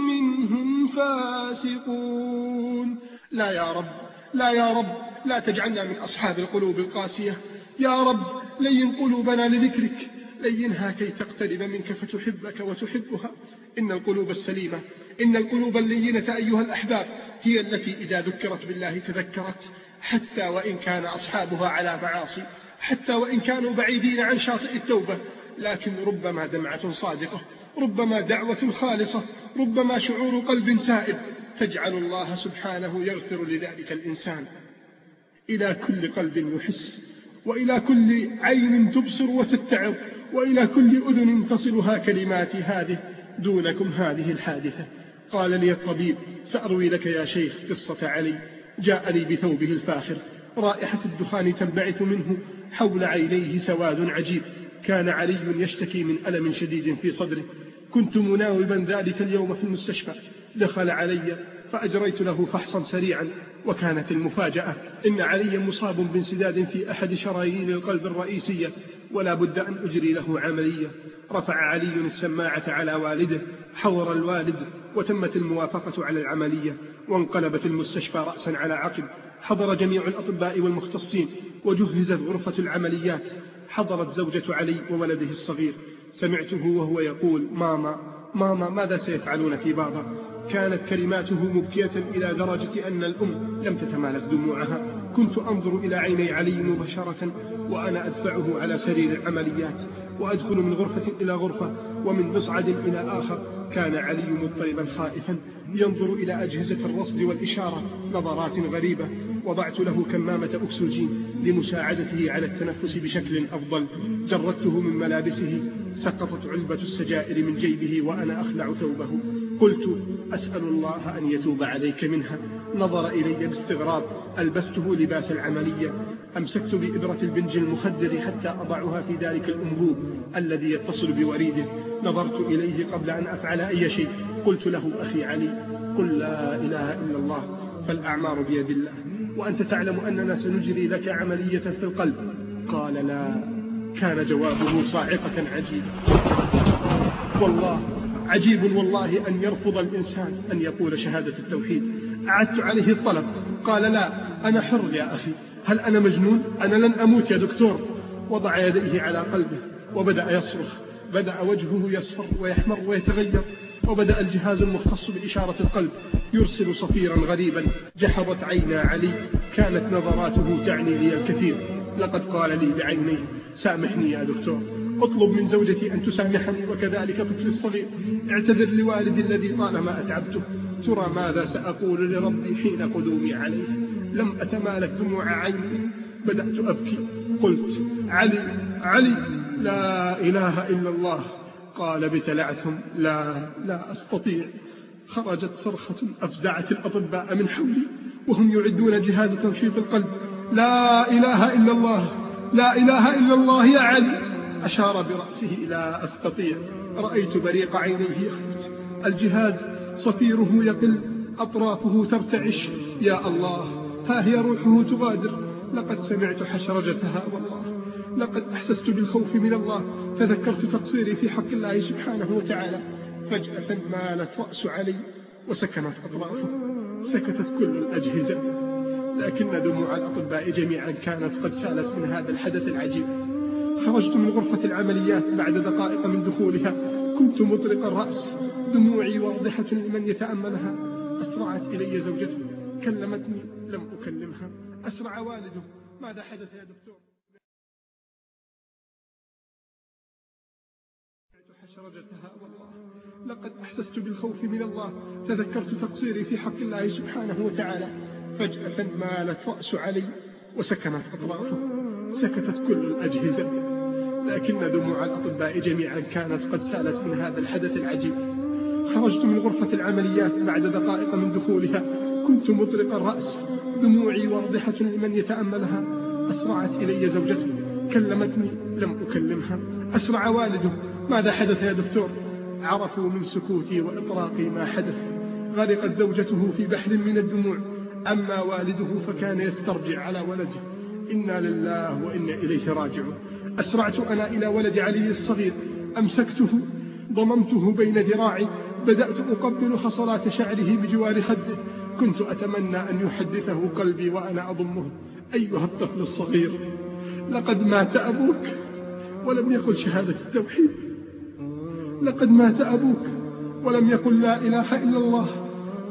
منهم فاسقون لا يا رب لا يا رب لا تجعلنا من أصحاب القلوب القاسية. يا رب لين قلوبنا لذكرك. لينها كي تقترب منك فتحبك وتحبها. إن القلوب السليمة إن القلوب اللينة أيها الأحباب هي التي إذا ذكرت بالله تذكرت. حتى وإن كان أصحابها على معاصي حتى وإن كانوا بعيدين عن شاطئ التوبة. لكن ربما دمعة صادقة ربما دعوة خالصة ربما شعور قلب تائب. تجعل الله سبحانه يغفر لذلك الإنسان. إلى كل قلب يحس. وإلى كل عين تبصر وتتعظ وإلى كل أذن تصلها كلمات هذه دونكم هذه الحادثة. قال لي الطبيب سأروي لك يا شيخ قصة علي. جاء لي بثوبه الفاخر. رائحة الدخان تنبعث منه حول عينيه سواد عجيب. كان علي يشتكي من ألم شديد في صدره. كنت مناوبا ذلك اليوم في المستشفى. دخل علي فأجريت له فحصا سريعا. وكانت المفاجأة إن علي مصاب بانسداد في أحد شرايين القلب الرئيسية ولا بد أن أجري له عملية. رفع علي السماعة على والده حور الوالد وتمت الموافقة على العملية وانقلبت المستشفى رأسا على عقب. حضر جميع الأطباء والمختصين وجهزت غرفة العمليات. حضرت زوجة علي وولده الصغير. سمعته وهو يقول ماما ماما ماذا سيفعلون في بابا؟ كانت كلماته مبكية إلى درجة أن الأم لم تتمالك دموعها. كنت أنظر إلى عيني علي مباشرة وأنا أدفعه على سرير العمليات وأدخل من غرفة إلى غرفة ومن مصعد إلى آخر. كان علي مضطربا خائفا ينظر إلى أجهزة الرصد والإشارة نظرات غريبة. وضعت له كمامة أكسجين لمساعدته على التنفس بشكل أفضل. جردته من ملابسه سقطت علبة السجائر من جيبه وأنا أخلع ثوبه. قلت أسأل الله أن يتوب عليك منها. نظر إلي باستغراب ألبسته لباس العملية. أمسكت بإبرة البنج المخدر حتى أضعها في ذلك الأنبوب الذي يتصل بوريده نظرت إليه قبل أن أفعل أي شيء. قلت له أخي علي قل لا إله إلا الله فالأعمار بيد الله. وأنت تعلم أننا سنجري لك عملية في القلب. قال لا كان جوابه صاعقة عجيبة. والله عجيب والله أن يرفض الإنسان أن يقول شهادة التوحيد. أعدت عليه الطلب. قال لا أنا حر يا أخي. هل أنا مجنون؟ أنا لن أموت يا دكتور. وضع يديه على قلبه وبدأ يصرخ. بدأ وجهه يصفر ويحمر ويتغير. وبدأ الجهاز المختص بإشارة القلب يرسل صفيرا غريبا. جحظت عينا علي. كانت نظراته تعني لي الكثير. لقد قال لي بعينيه سامحني يا دكتور. اطلب من زوجتي أن تسامحني وكذلك طفلي الصغير. اعتذر لوالدي الذي طالما أتعبته ترى ماذا سأقول لربي حين قدومي عليه؟ لم أتمالك دموع عيني. بدأت أبكي. قلت علي علي لا إله إلا الله. قال بتلعثم لا لا أستطيع. خرجت صرخة أفزعت الأطباء من حولي وهم يعدون جهاز تنشيط القلب. لا إله إلا الله. لا إله إلا الله يا علي. أشار برأسه إلى أستطيع. رأيت بريق عينيه يخرج الجهاز صفيره يقل. أطرافه ترتعش. يا الله ها هي روحه تغادر. لقد سمعت حشرجتها. والله لقد أحسست بالخوف من الله. تذكرت تقصيري في حق الله سبحانه وتعالى. فجأة مالت رأس علي وسكنت أطرافه. سكتت كل الأجهزة. لكن دموع الأطباء جميعا كانت قد سالت من هذا الحدث العجيب. خرجت من غرفة العمليات بعد دقائق من دخولها. كنت مطلق الرأس. دموعي واضحة لمن يتأملها. أسرعت إلي زوجته. كلمتني. لم أكلمها. أسرع والده. ماذا حدث يا دكتور؟ حشرجتها والله. لقد أحسست بالخوف من الله. تذكرت تقصيري في حق الله سبحانه وتعالى. فجأة مالت رأس علي وسكنت أطرافه. سكتت كل الأجهزة. لكن دموع الأطباء جميعا كانت قد سألت من هذا الحدث العجيب. خرجت من غرفة العمليات بعد دقائق من دخولها. كنت مطلق الرأس. دموعي واضحة لمن يتأملها. أسرعت إلي زوجته. كلمتني. لم أكلمها. أسرع والده. ماذا حدث يا دكتور؟ عرفوا من سكوتي وإطراقي ما حدث. غرقت زوجته في بحر من الدموع. أما والده فكان يسترجع على ولده. إنا لله وإنا إليه راجعون. أسرعت أنا إلى ولد علي الصغير. أمسكته ضممته بين ذراعي. بدأت أقبل حصلات شعره بجوار خده. كنت أتمنى أن يحدثه قلبي وأنا أضمه. أيها الطفل الصغير لقد مات أبوك. ولم يقل شهادة التوحيد. لقد مات أبوك. ولم يقل لا إله إلا الله.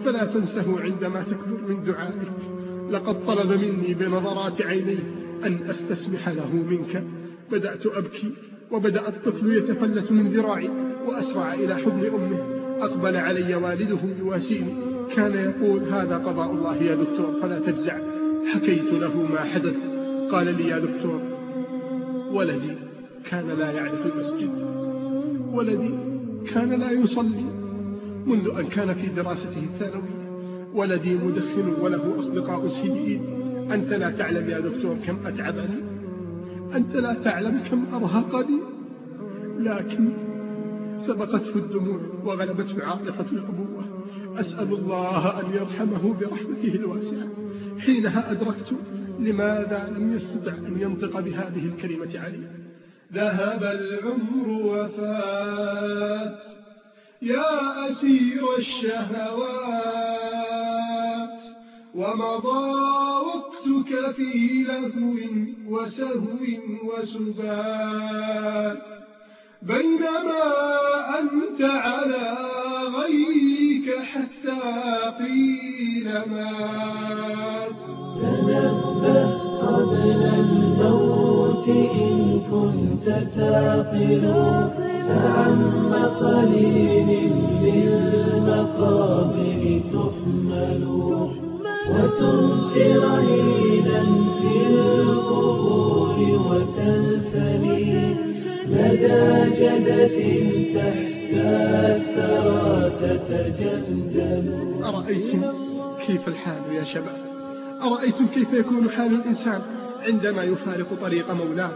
فلا تنسه عندما تكبر من دعائك. لقد طلب مني بنظرات عيني أن أستسمح له منك. بدأت أبكي وبدأ الطفل يتفلت من ذراعي وأسرع إلى حضن أمه. أقبل علي والده يواسيني كان يقول هذا قضاء الله يا دكتور فلا تجزع. حكيت له ما حدث. قال لي يا دكتور ولدي كان لا يعرف المسجد. ولدي كان لا يصلي. منذ أن كان في دراسته الثانوية. ولدي مدخن وله أصدقاء سيئين. أنت لا تعلم يا دكتور كم أتعبني. أنت لا تعلم كم أرهقني لكن سبقته الدموع وغلبته عاطفة الأبوة. أسأل الله أن يرحمه برحمته الواسعة. حينها أدركت لماذا لم يستطع أن ينطق بهذه الكلمة علي. ذهب العمر وفات يا أسير الشهوات. ومضى وقتك في لهو وسهو وسبات بينما أنت على غيك حتى قيل مات. تنبه قبل الموت إن كنت تعقل فعم قليل للمقابر تحمل في القبور وتنثني تحت الثرى أرأيتم كيف الحال يا شباب؟ أرأيتم كيف يكون حال الإنسان عندما يفارق طريق مولاه؟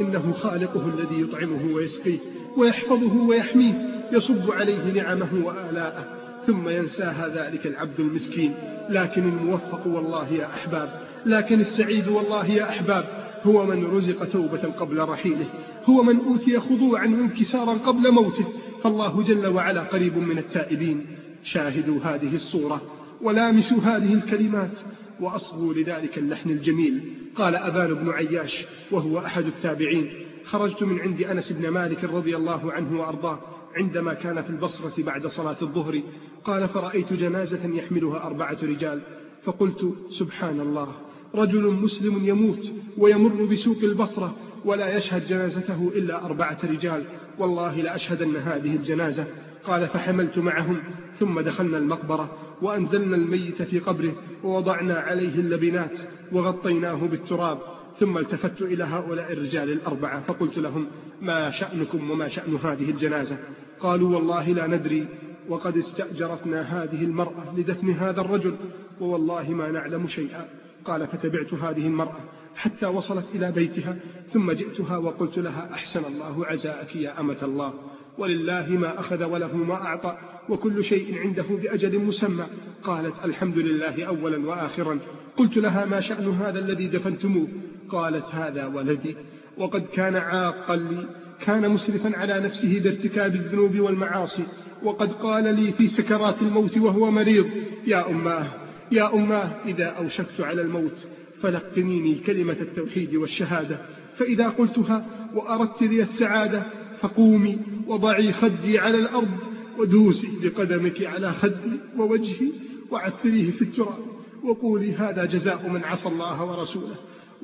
إنه خالقه الذي يطعمه ويسقيه ويحفظه ويحميه يصب عليه نعمه وآلاءه ثم ينساها ذلك العبد المسكين. لكن الموفق والله يا أحباب لكن السعيد والله يا أحباب هو من رزق توبة قبل رحيله هو من أوتي خضوعا وانكسارا قبل موته فالله جل وعلا قريب من التائبين. شاهدوا هذه الصورة ولامسوا هذه الكلمات وأصغوا لذلك اللحن الجميل. قال أبان بن عياش وهو أحد التابعين. خرجت من عند أنس بن مالك رضي الله عنه وأرضاه عندما كان في البصرة بعد صلاة الظهر قال فرأيت جنازة يحملها أربعة رجال. فقلت سبحان الله رجل مسلم يموت ويمر بسوق البصرة ولا يشهد جنازته إلا أربعة رجال والله لأشهدن هذه الجنازة. قال فحملت معهم ثم دخلنا المقبرة وأنزلنا الميت في قبره ووضعنا عليه اللبنات وغطيناه بالتراب ثم التفت إلى هؤلاء الرجال الأربعة فقلت لهم ما شأنكم وما شأن هذه الجنازة؟ قالوا والله لا ندري وقد استأجرتنا هذه المرأة لدفن هذا الرجل ووالله ما نعلم شيئا. قال فتبعت هذه المرأة حتى وصلت إلى بيتها ثم جئتها وقلت لها أحسن الله عزاءك يا أمة الله. ولله ما أخذ وله ما أعطى وكل شيء عنده بأجل مسمى. قالت الحمد لله أولا وآخرا. قلت لها ما شأن هذا الذي دفنتموه؟ قالت هذا ولدي وقد كان عاقا لي كان مسرفا على نفسه بارتكاب الذنوب والمعاصي. وقد قال لي في سكرات الموت وهو مريض يا أماه يا أماه إذا أوشكت على الموت فلقنيني كلمة التوحيد والشهادة. فإذا قلتها وأردت لي السعادة فقومي وضعي خدي على الأرض ودوسي بقدمك على خدي ووجهي وعثريه في التراب وقولي هذا جزاء من عصى الله ورسوله.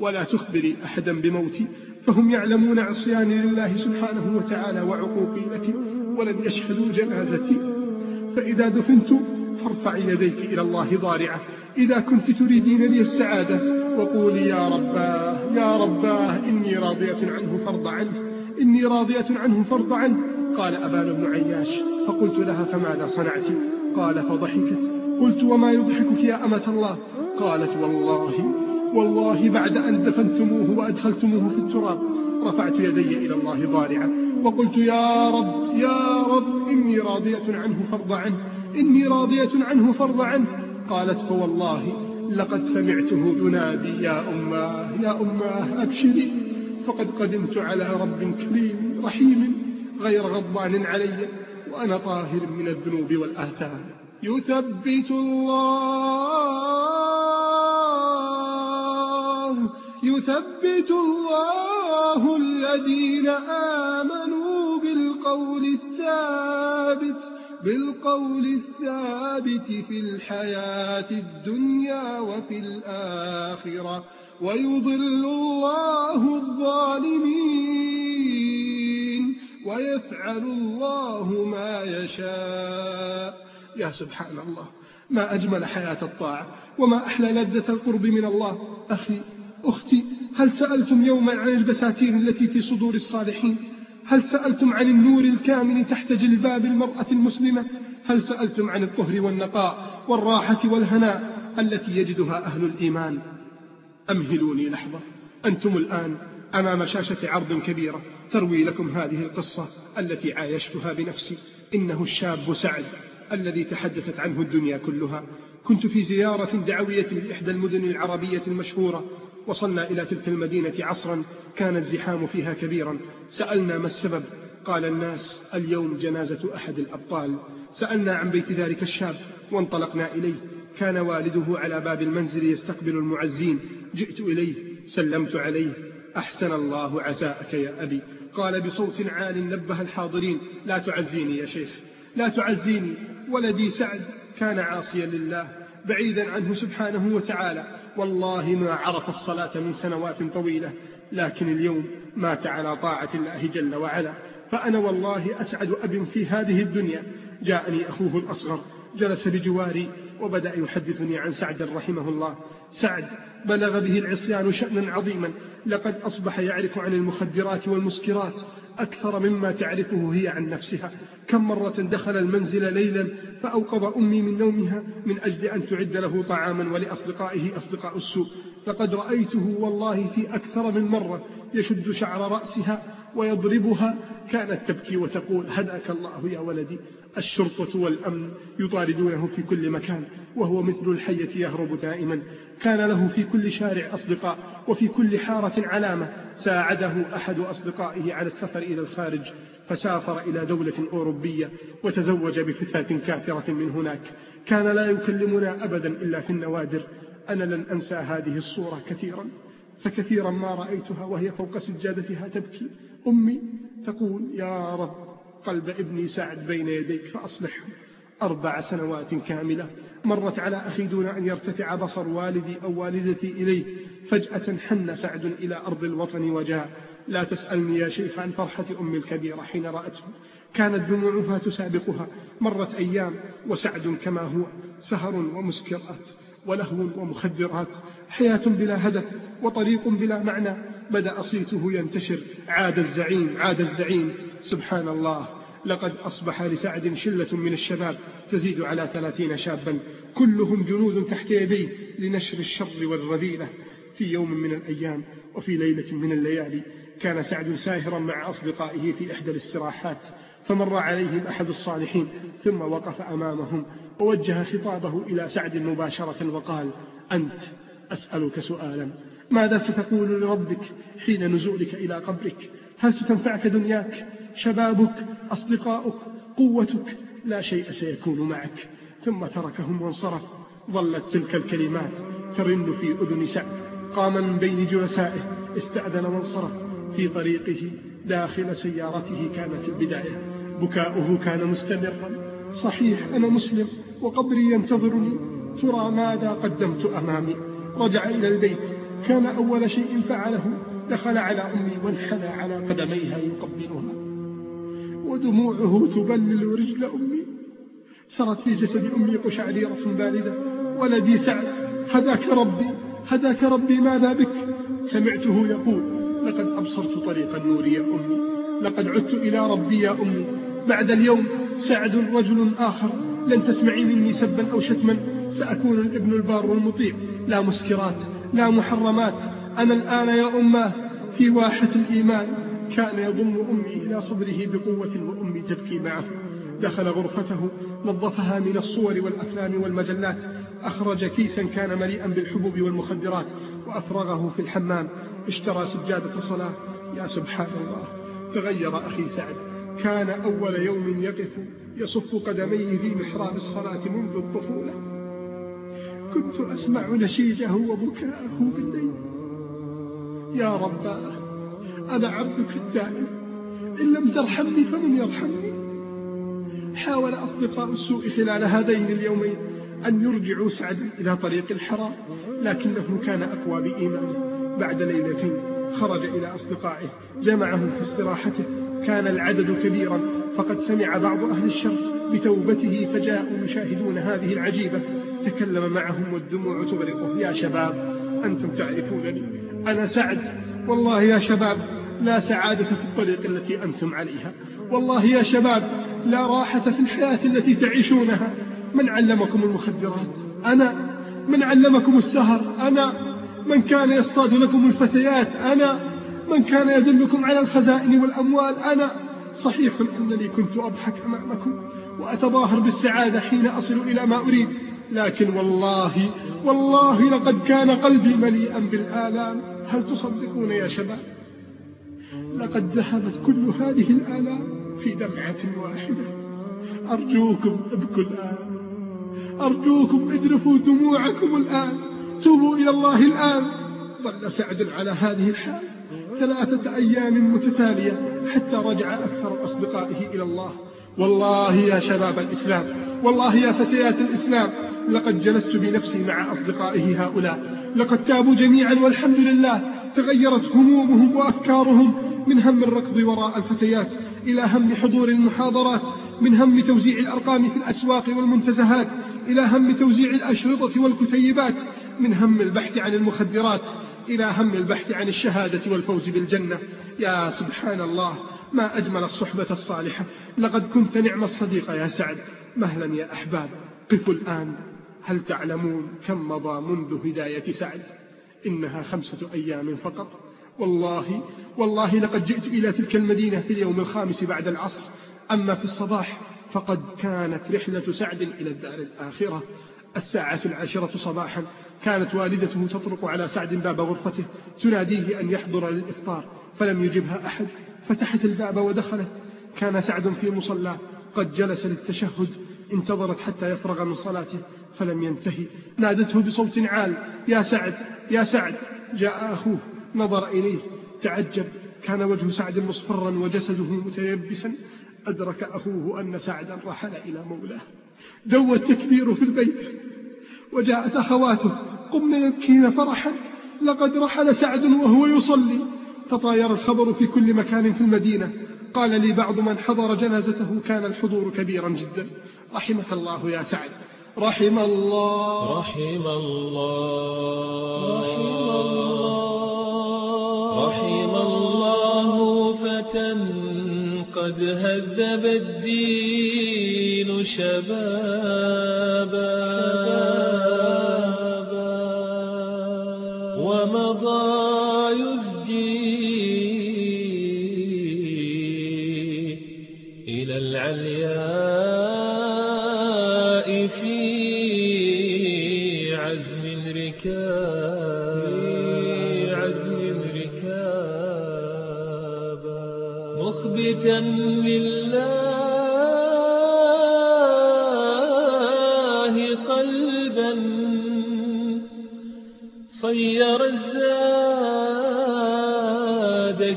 ولا تخبري أحدا بموتي فهم يعلمون عصياني لله سبحانه وتعالى وعقوقي لك ولن يشهدوا جنازتي. فإذا دفنت فارفعي يديك إلى الله ضارعة. إذا كنت تريدين لي السعادة وقولي يا رباه يا رباه إني راضية عنه فرض عنه إني راضية عنه فرض عنه. قال أبان بن عياش فقلت لها فماذا صنعت؟ قال فضحكت. قلت وما يضحكك يا أمة الله؟ قالت والله والله بعد أن دفنتموه وأدخلتموه في التراب رفعت يدي إلى الله ضارعة وقلت يا رب يا رب إني راضية عنه فرض عنه إني راضية عنه فرض عنه. قالت فوالله لقد سمعته ينادي يا أماه يا أماه أبشري. فقد قدمت على رب كريم رحيم غير غضبان علي وأنا طاهر من الذنوب والآثام. يثبت الله يثبت الله الذين آمنوا بالقول الثابت بالقول الثابت في الحياة الدنيا وفي الآخرة. ويضل الله الظالمين. ويفعل الله ما يشاء. يا سبحان الله ما أجمل حياة الطاعة وما أحلى لذة القرب من الله. أخي أختي هل سألتم يوما عن البساتين التي في صدور الصالحين؟ هل سألتم عن النور الكامن تحت جلباب المرأة المسلمة؟ هل سألتم عن الطهر والنقاء والراحة والهناء التي يجدها أهل الإيمان؟ أمهلوني لحظة أنتم الآن أمام شاشة عرض كبيرة تروي لكم هذه القصة التي عايشتها بنفسي. إنه الشاب سعد الذي تحدثت عنه الدنيا كلها. كنت في زيارة دعوية لإحدى المدن العربية المشهورة وصلنا إلى تلك المدينة عصرا كان الزحام فيها كبيرا. سألنا ما السبب؟ قال الناس اليوم جنازة أحد الأبطال. سألنا عن بيت ذلك الشاب وانطلقنا إليه. كان والده على باب المنزل يستقبل المعزين. جئت إليه سلمت عليه. أحسن الله عزاءك يا أبي. قال بصوت عال نبه الحاضرين لا تعزيني يا شيخ لا تعزيني. ولدي سعد كان عاصيا لله بعيدا عنه سبحانه وتعالى. والله ما عرف الصلاة من سنوات طويلة لكن اليوم مات على طاعة الله جل وعلا. فأنا والله أسعد أب في هذه الدنيا. جاءني أخوه الأصغر جلس بجواري وبدأ يحدثني عن سعد رحمه الله. سعد بلغ به العصيان شأنا عظيما. لقد أصبح يعرف عن المخدرات والمسكرات أكثر مما تعرفه هي عن نفسها. كم مرة دخل المنزل ليلا فأوقظ أمي من نومها من أجل أن تعد له طعاما ولأصدقائه أصدقاء السوء. لقد رأيته والله في أكثر من مرة يشد شعر رأسها ويضربها. كانت تبكي وتقول هداك الله يا ولدي. الشرطة والأمن يطاردونه في كل مكان وهو مثل الحية يهرب دائما. كان له في كل شارع أصدقاء وفي كل حارة علامة. ساعده أحد أصدقائه على السفر إلى الخارج فسافر إلى دولة أوروبية وتزوج بفتاة كافرة من هناك. كان لا يكلمنا أبدا إلا في النوادر. أنا لن أنسى هذه الصورة كثيرا. فكثيرا ما رأيتها وهي فوق سجادتها تبكي. أمي تقول يا رب قلب ابني سعد بين يديك فأصلحه أربع سنوات كاملة. مرت على أخي دون أن يرتفع بصر والدي أو والدتي إليه. فجأة حن سعد إلى أرض الوطن وجاء. لا تسألني يا شيخ عن فرحة أم الكبيرة حين رأته. كانت دموعها تسابقها. مرت أيام وسعد كما هو. سهر ومسكرات ولهو ومخدرات. حياة بلا هدف وطريق بلا معنى. بدأ صيته ينتشر. عاد الزعيم عاد الزعيم. سبحان الله لقد أصبح لسعد شلة من الشباب تزيد على ثلاثين شابا. كلهم جنود تحت يديه لنشر الشر والرذيلة. في يوم من الأيام وفي ليلة من الليالي كان سعد ساهرا مع أصدقائه في إحدى الاستراحات. فمر عليهم أحد الصالحين ثم وقف أمامهم ووجه خطابه إلى سعد مباشرة وقال أنت أسألك سؤالا ماذا ستقول لربك حين نزولك إلى قبرك؟ هل ستنفعك دنياك؟ شبابك أصدقاؤك قوتك لا شيء سيكون معك. ثم تركهم وانصرف. ظلت تلك الكلمات ترن في أذن سعد. قام من بين جلسائه استأذن وانصرف. في طريقه داخل سيارته كانت البداية بكاؤه كان مستمرا. صحيح أنا مسلم وقبري ينتظرني. ترى ماذا قدمت أمامي؟ رجع إلى البيت. كان أول شيء فعله دخل على أمي وانحنى على قدميها يقبلها. ودموعه تبلل رجل أمي. سرت في جسد أمي قشعريرة باردة. ولدي سعد هداك ربي هداك ربي ماذا بك؟ سمعته يقول لقد أبصرت طريق النور يا أمي. لقد عدت إلى ربي يا أمي. بعد اليوم سعد رجل آخر. لن تسمعي مني سبا أو شتما. سأكون الابن البار المطيع. لا مسكرات لا محرمات. أنا الآن يا أماه في واحة الإيمان. كان يضم أمي إلى صدره بقوة وأمي تبكي معه. دخل غرفته نظفها من الصور والأفلام والمجلات أخرج كيسا كان مليئا بالحبوب والمخدرات وأفرغه في الحمام. اشترى سجادة صلاة. يا سبحان الله. تغير أخي سعد. كان أول يوم يقف يصف قدميه في محراب الصلاة منذ الطفولة. كنت أسمع نشيجه وبكاءه بالليل. يا رباه أنا عبدك التائب إن لم ترحمني فمن يرحمني؟ حاول أصدقاء السوء خلال هذين اليومين أن يرجعوا سعدا إلى طريق الحرام لكنه كان أقوى بإيمانه. بعد ليلتين خرج إلى أصدقائه جمعهم في استراحته. كان العدد كبيرا فقد سمع بعض أهل الشر بتوبته فجاءوا يشاهدون هذه العجيبة. تكلم معهم والدموع تغرقه. يا شباب أنتم تعرفونني. أنا سعد. والله يا شباب لا سعادة في الطريق التي أنتم عليها. والله يا شباب لا راحة في الحياة التي تعيشونها. من علمكم المخدرات؟ أنا. من علمكم السهر؟ أنا. من كان يصطاد لكم الفتيات؟ أنا. من كان يدلكم على الخزائن والأموال؟ أنا. صحيح أنني كنت أضحك أمامكم وأتظاهر بالسعادة حين أصل إلى ما أريد. لكن والله والله لقد كان قلبي مليئا بالآلام. هل تصدقون يا شباب؟ لقد ذهبت كل هذه الآلام في دمعة واحدة. أرجوكم ابكوا الآن. أرجوكم اذرفوا دموعكم الآن. توبوا إلى الله الآن. ظل سعد على هذه الحال ثلاثة أيام متتالية حتى رجع أكثر أصدقائه إلى الله. والله يا شباب الإسلام والله يا فتيات الإسلام لقد جلست بنفسي مع أصدقائه هؤلاء. لقد تابوا جميعا والحمد لله. تغيرت همومهم وأفكارهم من هم الركض وراء الفتيات إلى هم حضور المحاضرات من هم توزيع الأرقام في الأسواق والمنتزهات إلى هم توزيع الأشرطة والكتيبات من هم البحث عن المخدرات إلى هم البحث عن الشهادة والفوز بالجنة. يا سبحان الله ما أجمل الصحبة الصالحة. لقد كنت نعم الصديق يا سعد. مهلا يا أحباب. قفوا الآن. هل تعلمون كم مضى منذ هداية سعد؟ إنها خمسة أيام فقط. والله والله لقد جئت إلى تلك المدينة في اليوم الخامس بعد العصر. أما في الصباح فقد كانت رحلة سعد إلى الدار الآخرة. الساعة العاشرة صباحا كانت والدته تطرق على سعد باب غرفته تناديه أن يحضر للإفطار فلم يجبها أحد. فتحت الباب ودخلت. كان سعد في مصلى. قد جلس للتشهد. انتظرت حتى يفرغ من صلاته فلم ينتهي. نادته بصوت عال. يا سعد يا سعد جاء أخوه نظر إليه تعجب كان وجه سعد مصفرا وجسده متيبسا. أدرك أخوه أن سعدا رحل إلى مولاه. دو التكبير في البيت وجاءت أخواته قمن يبكين فرحا لقد رحل سعد وهو يصلي. تطاير الخبر في كل مكان في المدينة. قال لي بعض من حضر جنازته كان الحضور كبيرا جدا. رحمك الله يا سعد. رحم الله. رحم الله. رحم الله فتى قد هذب الدين شبابا.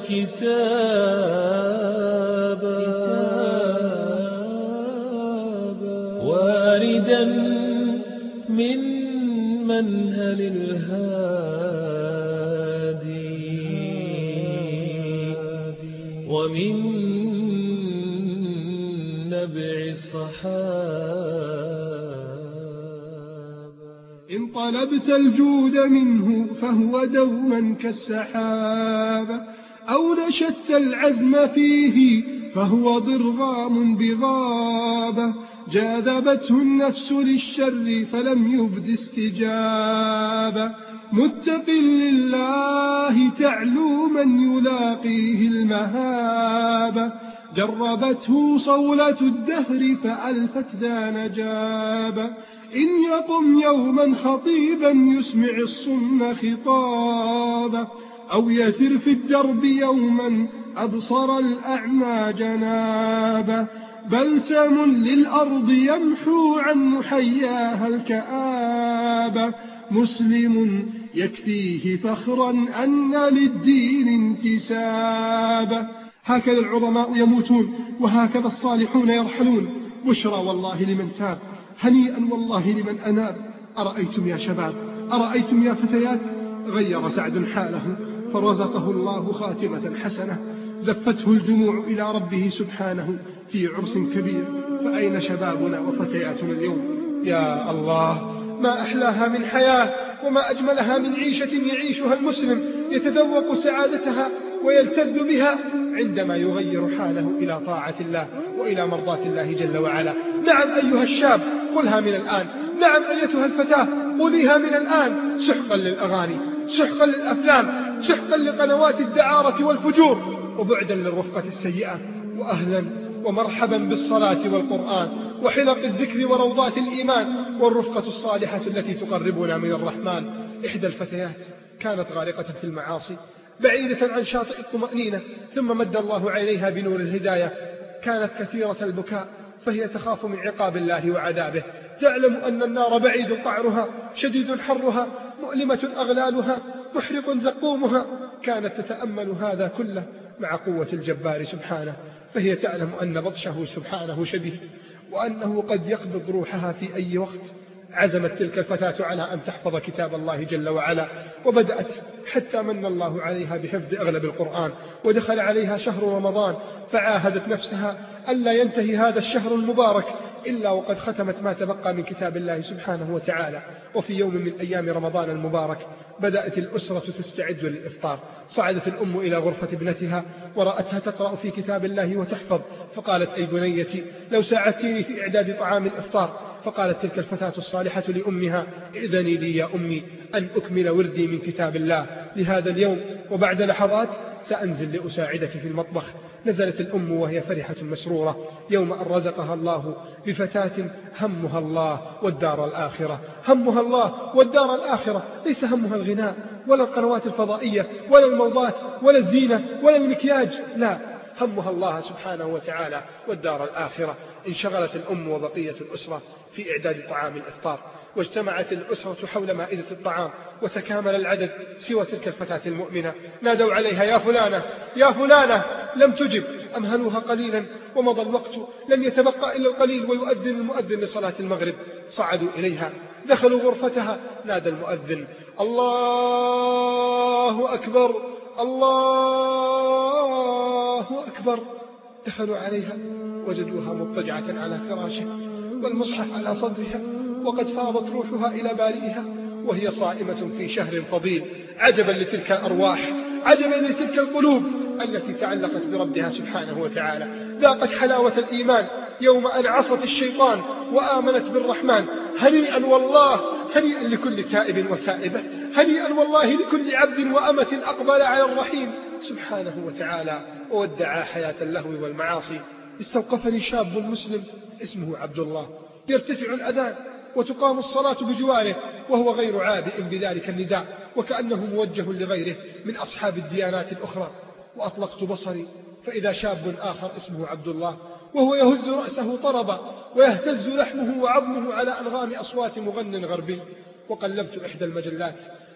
كتابا واردا من منهل الهادي. ومن نبع الصحاب إن طلبت الجود منه فهو دوما كالسحاب. أو نشدت العزم فيه فهو ضرغام بغابة جاذبته النفس للشر فلم يبد استجابة متق لله تعلو من يلاقيه المهابة جربته صولة الدهر فألفت ذا نجابة إن يقم يوما خطيبا يسمع الصم خطابا أو يسر في الدرب يوما أبصر الأعمى جنابا بلسم للأرض يمحو عن محياها الكآبة مسلم يكفيه فخرا أن للدين انتسابا هكذا العظماء يموتون وهكذا الصالحون يرحلون. بشرى والله لمن تاب هنيئا والله لمن أناب. أرأيتم يا شباب؟ أرأيتم يا فتيات؟ غير سعد حاله. فرزقه الله خاتمة حسنة زفته الجموع إلى ربه سبحانه في عرس كبير. فأين شبابنا وفتياتنا اليوم؟ يا الله ما أحلاها من حياة وما أجملها من عيشة يعيشها المسلم يتذوق سعادتها ويلتذ بها عندما يغير حاله إلى طاعة الله وإلى مرضاة الله جل وعلا. نعم أيها الشاب قلها من الآن. نعم أيتها الفتاة قوليها من الآن. سحقا للأغاني سحقا للأفلام سحقا لقنوات الدعارة والفجور وبعدا للرفقة السيئة وأهلا ومرحبا بالصلاة والقرآن وحلق الذكر وروضات الإيمان والرفقة الصالحة التي تقربنا من الرحمن. إحدى الفتيات كانت غارقة في المعاصي بعيدة عن شاطئ الطمأنينة ثم مد الله عليها بنور الهداية. كانت كثيرة البكاء فهي تخاف من عقاب الله وعذابه. تعلم أن النار بعيد قعرها شديد حرها مؤلمة أغلالها محرق زقومها كانت تتأمل هذا كله مع قوة الجبار سبحانه فهي تعلم أن بطشه سبحانه شديد وأنه قد يقبض روحها في أي وقت. عزمت تلك الفتاة على أن تحفظ كتاب الله جل وعلا وبدأت حتى من الله عليها بحفظ أغلب القرآن ودخل عليها شهر رمضان فعاهدت نفسها ألا ينتهي هذا الشهر المبارك إلا وقد ختمت ما تبقى من كتاب الله سبحانه وتعالى وفي يوم من أيام رمضان المبارك بدأت الأسرة تستعد للإفطار. صعدت الأم إلى غرفة ابنتها ورأتها تقرأ في كتاب الله وتحفظ فقالت أي بنيتي لو ساعدتيني في إعداد طعام الإفطار. فقالت تلك الفتاة الصالحة لأمها إذني لي يا أمي أن أكمل وردي من كتاب الله لهذا اليوم وبعد لحظات سأنزل لأساعدك في المطبخ. نزلت الأم وهي فرحة مسرورة. يوم أن رزقها الله بفتاة همها الله والدار الآخرة. همها الله والدار الآخرة. ليس همها الغناء ولا القنوات الفضائية ولا الموضات ولا الزينة ولا المكياج. لا همها الله سبحانه وتعالى والدار الآخرة. انشغلت الأم وبقية الأسرة في إعداد طعام الإفطار. واجتمعت الأسرة حول مائدة الطعام وتكامل العدد سوى تلك الفتاة المؤمنة. نادوا عليها يا فلانة يا فلانة لم تجب. أمهلوها قليلا ومضى الوقت لم يتبقى إلا القليل ويؤذن المؤذن لصلاة المغرب. صعدوا إليها دخلوا غرفتها نادى المؤذن. الله أكبر الله أكبر. دخلوا عليها وجدوها مضطجعة على فراشه والمصحف على صدرها. وقد فاضت روحها إلى بارئها وهي صائمة في شهر فضيل. عجبا لتلك الأرواح عجبا لتلك القلوب التي تعلقت بربها سبحانه وتعالى. ذاقت حلاوة الإيمان يوم أن عصت الشيطان وآمنت بالرحمن. هنيئا والله هنيئا لكل تائب وتائبة. هنيئا والله لكل عبد وأمة أقبل على الرحيم. سبحانه وتعالى وودعا حياة اللهو والمعاصي. استوقفني شاب مسلم اسمه عبد الله. يرتفع الأذان. وتقام الصلاة بجواره وهو غير عابئ بذلك النداء وكأنه موجه لغيره من أصحاب الديانات الأخرى. وأطلقت بصري فإذا شاب آخر اسمه عبد الله وهو يهز رأسه طربا ويهتز لحمه وعظمه على أنغام أصوات مغن غربي. وقلبت إحدى المجلات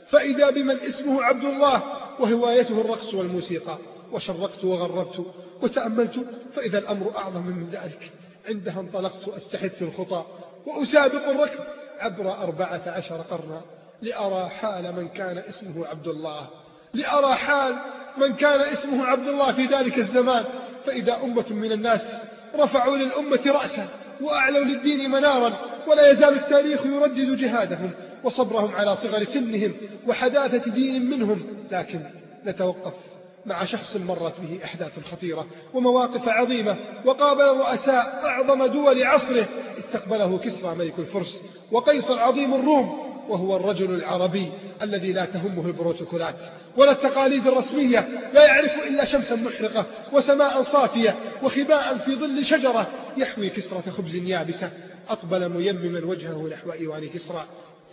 فإذا بمن اسمه عبد الله؟ وهوايته الرقص والموسيقى. وشرقت وغربت وتأملت فإذا الأمر أعظم من ذلك. عندها انطلقت أستحث الخطى وأسابق الركب عبر أربعة عشر قرنا لأرى حال من كان اسمه عبد الله لأرى حال من كان اسمه عبد الله في ذلك الزمان. فإذا أمة من الناس رفعوا للأمة رأسا وأعلوا للدين منارا ولا يزال التاريخ يردد جهادهم وصبرهم على صغر سنهم وحداثة دين منهم لكن نتوقف. مع شخص مرت به أحداث خطيرة ومواقف عظيمة وقابل رؤساء أعظم دول عصره استقبله كسرى ملك الفرس وقيصر عظيم الروم وهو الرجل العربي الذي لا تهمه البروتوكولات ولا التقاليد الرسمية لا يعرف إلا شمسا محرقة وسماء صافية وخباء في ظل شجرة يحوي كسرة خبز يابسة أقبل ميمما وجهه نحو إيوان كسرى.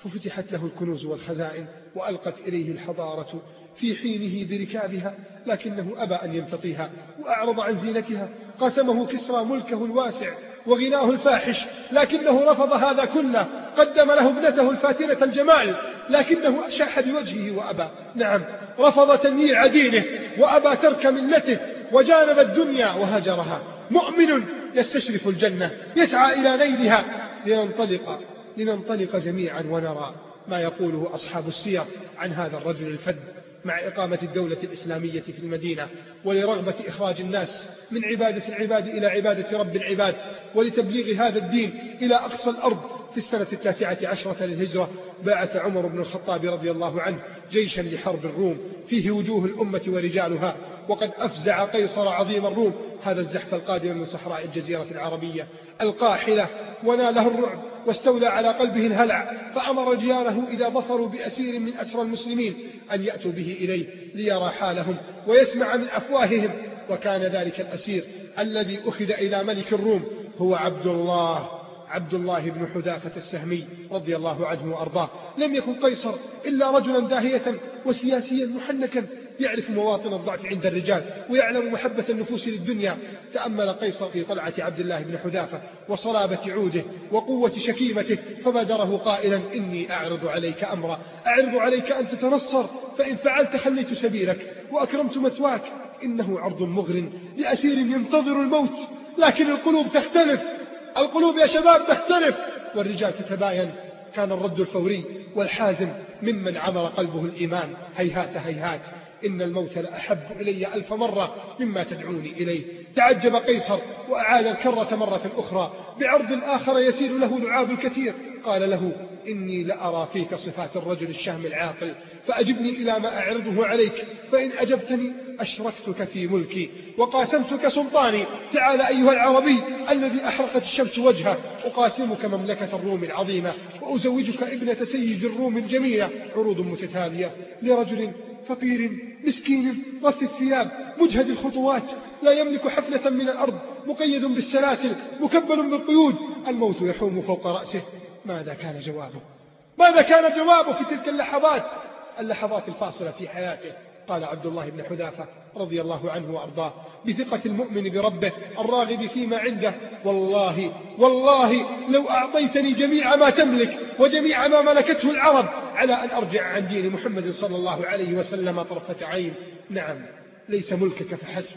ففتحت له الكنوز والخزائن وألقت إليه الحضارة في حينه بركابها لكنه أبى أن يمتطيها وأعرض عن زينتها. قسمه كسرى ملكه الواسع وغناه الفاحش لكنه رفض هذا كله. قدم له ابنته الفاتنة الجمال لكنه أشاح بوجهه وأبى. نعم رفض تمييع دينه وأبى ترك ملته وجانب الدنيا وهجرها. مؤمن يستشرف الجنة يسعى إلى نيلها لننطلق لننطلق جميعا ونرى ما يقوله أصحاب السير عن هذا الرجل الفذ مع إقامة الدولة الإسلامية في المدينة ولرغبة إخراج الناس من عبادة العباد إلى عبادة رب العباد ولتبليغ هذا الدين إلى أقصى الأرض. في السنة التاسعة عشرة للهجرة بعث عمر بن الخطاب رضي الله عنه جيشا لحرب الروم. فيه وجوه الأمة ورجالها وقد أفزع قيصر عظيم الروم هذا الزحف القادم من صحراء الجزيرة العربية القاحلة وناله الرعب واستولى على قلبه الهلع فأمر رجاله إذا ظفروا بأسير من أسرى المسلمين أن يأتوا به إليه ليرى حالهم ويسمع من أفواههم. وكان ذلك الأسير الذي أخذ إلى ملك الروم هو عبد الله عبد الله بن حذافة السهمي رضي الله عنه وأرضاه. لم يكن قيصر إلا رجلا داهية وسياسيا محنكا يعرف مواطن الضعف عند الرجال ويعلم محبة النفوس للدنيا. تأمل قيصر في طلعة عبد الله بن حذافة وصلابة عوده وقوة شكيمته فبادره قائلا إني أعرض عليك أمرا. أعرض عليك أن تتنصر فإن فعلت خليت سبيلك وأكرمت مثواك. إنه عرض مغر لأسير ينتظر الموت لكن القلوب تختلف. القلوب يا شباب تختلف. والرجال تتباين. كان الرد الفوري والحازم ممن عمر قلبه الإيمان. هيهات هيهات. إن الموت لأحب إلي ألف مرة مما تدعوني إليه. تعجب قيصر وأعاد الكرة مرة أخرى. بعرض آخر يسير له لعاب الكثير قال له إني لأرى فيك صفات الرجل الشهم العاقل. فأجبني إلى ما أعرضه عليك. فإن أجبتني أشركتك في ملكي. وقاسمتك سلطاني. تعال أيها العربي الذي أحرقت الشمس وجهه. أقاسمك مملكة الروم العظيمة. وأزوجك ابنة سيد الروم الجميلة. عروض متتالية لرجل فقير مسكين رث الثياب مجهد الخطوات لا يملك حفلة من الأرض مقيد بالسلاسل مكبل بالقيود الموت يحوم فوق رأسه. ماذا كان جوابه؟ ماذا كان جوابه في تلك اللحظات؟ اللحظات الفاصلة في حياته قال عبد الله بن حذافة. رضي الله عنه وأرضاه بثقة المؤمن بربه الراغب فيما عنده. والله والله لو أعطيتني جميع ما تملك وجميع ما ملكته العرب على أن أرجع عن دين محمد صلى الله عليه وسلم طرفة عين. نعم ليس ملكك فحسب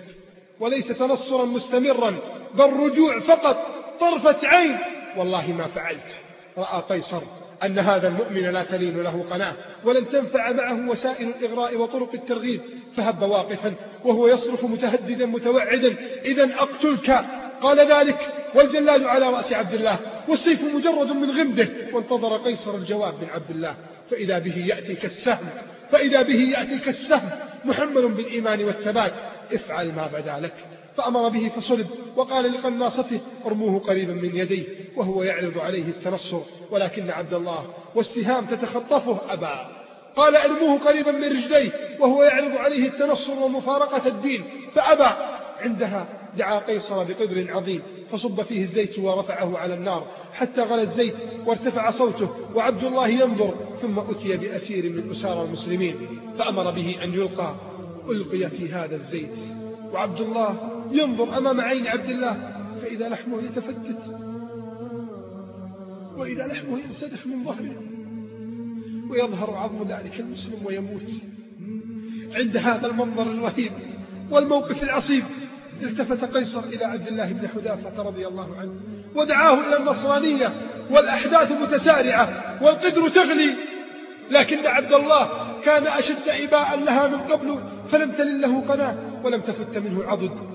وليس تنصرا مستمرا بل رجوع فقط طرفة عين. والله ما فعلت. رأى قيصر أن هذا المؤمن لا تلين له قناة ولن تنفع معه وسائل الإغراء وطرق الترغيب فهب واقفا وهو يصرخ متهددا متوعدا إذا أقتلك. قال ذلك والجلاد على رأس عبد الله والسيف مجرد من غمده. وانتظر قيصر الجواب من عبد الله فإذا به يأتي كالسهم فإذا به يأتي كالسهم محمل بالإيمان والثبات افعل ما بدا لك. فأمر به فصلب وقال لقناصته ارموه قريبا من يديه وهو يعرض عليه التنصر. ولكن عبد الله والسهام تتخطفه أبى قال ارموه قريبا من رجليه وهو يعرض عليه التنصر ومفارقة الدين فأبى عندها دعا قيصر بقدر عظيم فصب فيه الزيت ورفعه على النار حتى غلى الزيت وارتفع صوته وعبد الله ينظر ثم أتي بأسير من أسار المسلمين. فأمر به أن يلقى ألقي في هذا الزيت. وعبد الله ينظر أمام عين عبد الله فإذا لحمه يتفتت وإذا لحمه ينسدح من ظهره ويظهر عظم ذلك المسلم ويموت. عند هذا المنظر الرهيب والموقف العصيب التفت قيصر إلى عبد الله بن حذافة رضي الله عنه ودعاه إلى النصرانية والأحداث متسارعة والقدر تغلي. لكن عبد الله كان أشد عباء لها من قبل فلم تلل له قناة ولم تفت منه عضد.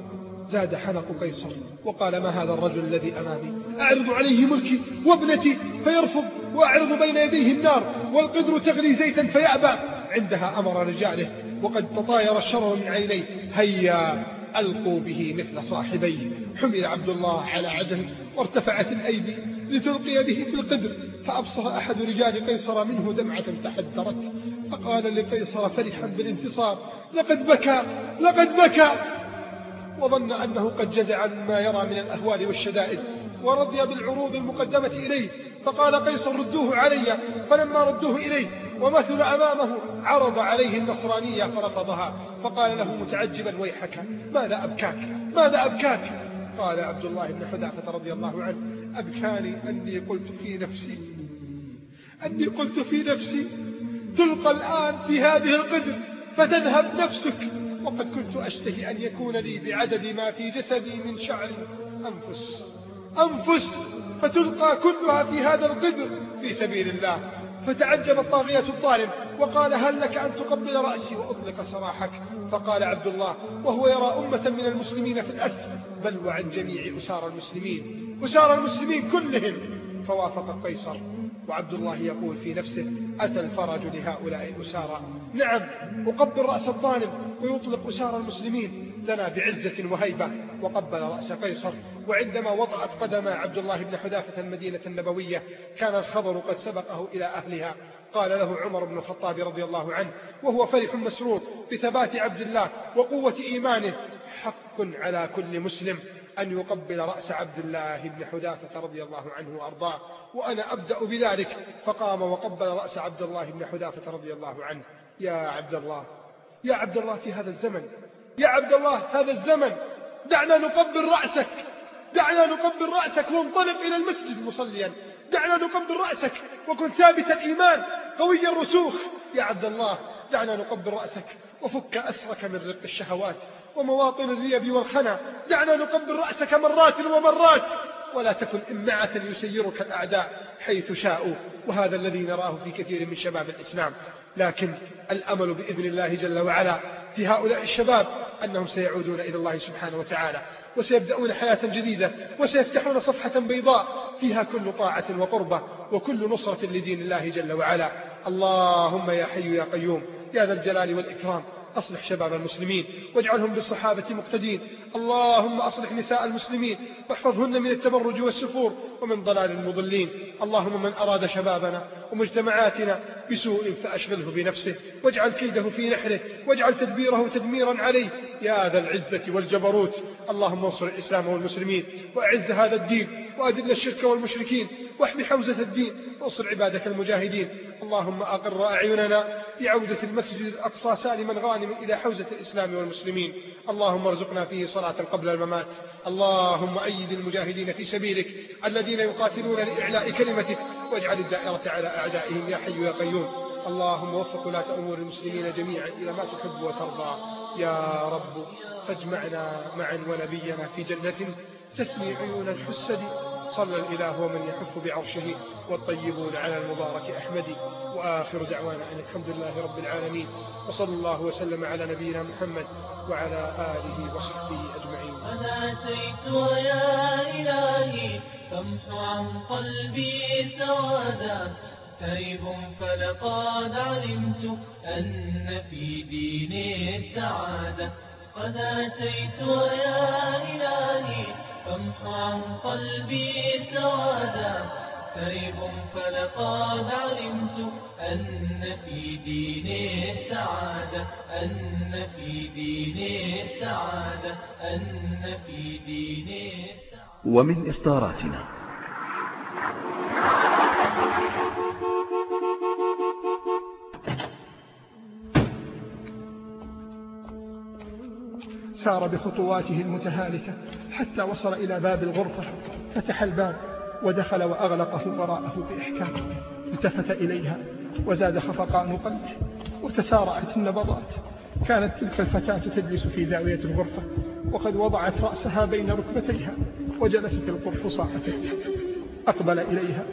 زاد حنق قيصر. وقال ما هذا الرجل الذي أمامي أعرض عليه ملكي وابنتي فيرفض وأعرض بين يديه النار والقدر تغلي زيتا فيأبى. عندها أمر رجاله وقد تطاير الشر من عينيه. هيا ألقوا به مثل صاحبيه. حمل عبد الله على عجل وارتفعت الأيدي لتلقي به في القدر فأبصر أحد رجال قيصر منه دمعة تحدرت فقال لقيصر فرحا بالانتصار لقد بكى لقد بكى. وظن أنه قد جزع مما يرى من الأهوال والشدائد ورضي بالعروض المقدمة إليه فقال قيصر ردوه علي فلما ردوه إليه ومثل أمامه عرض عليه النصرانية فرفضها فقال له متعجبا ويحك ماذا أبكاك؟ ماذا أبكاك؟ قال عبد الله بن حذافة رضي الله عنه أبكاني أني قلت في نفسي أني قلت في نفسي تلقى الآن في هذه القدر فتذهب نفسك. وقد كنت أشتهي أن يكون لي بعدد ما في جسدي من شعر أنفس. أنفس فتلقى كلها في هذا القدر في سبيل الله. فتعجب الطاغية الظالم وقال هل لك أن تقبل رأسي وأطلق سراحك؟ فقال عبد الله وهو يرى أمة من المسلمين في الأسر بل وعن جميع أسار المسلمين. أسار المسلمين كلهم. فوافق قيصر وعبد الله يقول في نفسه أتى الفرج لهؤلاء الأسارى؟ نعم أقبل رأس الظالم ويطلق أسار المسلمين لنا بعزة وهيبة. وقبل رأس قيصر وعندما وضعت قدم عبد الله بن حذافة المدينة النبوية كان الخبر قد سبقه إلى أهلها. قال له عمر بن الخطاب رضي الله عنه وهو فرح مسرور بثبات عبد الله وقوة إيمانه حق على كل مسلم. أن يقبل رأس عبد الله بن حذافة رضي الله عنه وأرضاه وأنا أبدأ بذلك فقام وقبل رأس عبد الله بن حذافة رضي الله عنه. يا عبد الله يا عبد الله في هذا الزمن يا عبد الله هذا الزمن دعنا نقبل رأسك دعنا نقبل رأسك وانطلق إلى المسجد مصليا دعنا نقبل رأسك وكن ثابت الإيمان قوي الرسوخ. يا عبد الله دعنا نقبل رأسك وفك أسرك من رق الشهوات. ومواطن الريب والخنا. دعنا نقبل رأسك مرات ومرات. ولا تكن إمعة يسيرك الأعداء حيث شاءوا. وهذا الذي نراه في كثير من شباب الإسلام. لكن الأمل بإذن الله جل وعلا في هؤلاء الشباب أنهم سيعودون إلى الله سبحانه وتعالى. وسيبدأون حياة جديدة. وسيفتحون صفحة بيضاء فيها كل طاعة وقربة وكل نصرة لدين الله جل وعلا. اللهم يا حي يا قيوم. يا ذا الجلال والإكرام. أصلح شباب المسلمين واجعلهم بالصحابة مقتدين. اللهم أصلح نساء المسلمين واحفظهن من التبرج والسفور ومن ضلال المضلين. اللهم من أراد شبابنا ومجتمعاتنا بسوء فأشغله بنفسه. واجعل كيده في نحره واجعل تدبيره تدميرا عليه. يا ذا العزة والجبروت اللهم انصر الإسلام والمسلمين وأعز هذا الدين وأذل الشرك والمشركين واحمي حوزة الدين وانصر عبادك المجاهدين. اللهم أقر أعيننا بعودة المسجد الأقصى سالما غانما إلى حوزة الإسلام والمسلمين. اللهم ارزقنا فيه صلاة قبل الممات. اللهم أيد المجاهدين في سبيلك الذين يقاتلون لإعلاء كلمتك واجعل الدائرة على أعدائهم يا حي يا قيوم. اللهم وفق ولاة أمور المسلمين جميعا إلى ما تحب وترضى. يا رب فاجمعنا معا ونبينا في جنة تثني عيون الحسد. صلى الإله ومن يحف بعرشه والطيبون على المبارك أحمد. وآخر دعوانا أن الحمد لله رب العالمين. وصلى الله وسلم على نبينا محمد وعلى آله وصحبه أجمعين. أنا أتيت يا إلهي؟ فامح عن قلبي سوادا تائب فلقد علمت أن في ديني السعادة قد أتيت يا إلهي؟ فامح عن قلبي سوادا. تائب فلقد علمت أن في ديني السعادة أن في ديني السعادة أن في ديني السعادة ومن إصداراتنا. سار بخطواته المتهالكة حتى وصل إلى باب الغرفة فتح الباب ودخل وأغلقه وراءه بإحكام التفت إليها وزاد خفقان قلبه وتسارعت النبضات. كانت تلك الفتاة تجلس في زاوية الغرفة وقد وضعت رأسها بين ركبتيها وجلست القرفصاء تكتب أقبل إليها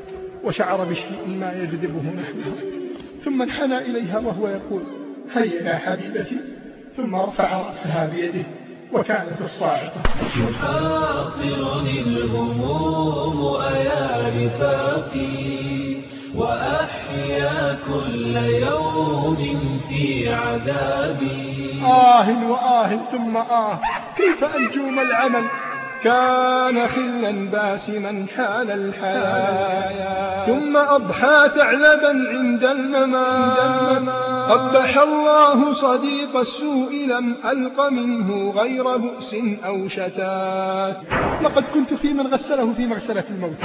وشعر بشيء ما يجذبه نحوها ثم انحنى إليها وهو يقول هيا يا حبيبتي ثم رفع رأسها بيده وكانت الصاعقة. تحاصرني الهموم أيا رفاقي وأحيا كل يوم في عذابي. آه وآه ثم آه كيف أنجوم العمل؟ كان خلا باسما حال الحياة. ثم أضحى ثعلبا عند الممات. قبح الله صديق السوء لم ألق منه غير بؤس أو شتات. لقد كنت في من غسله في مغسلة الموت.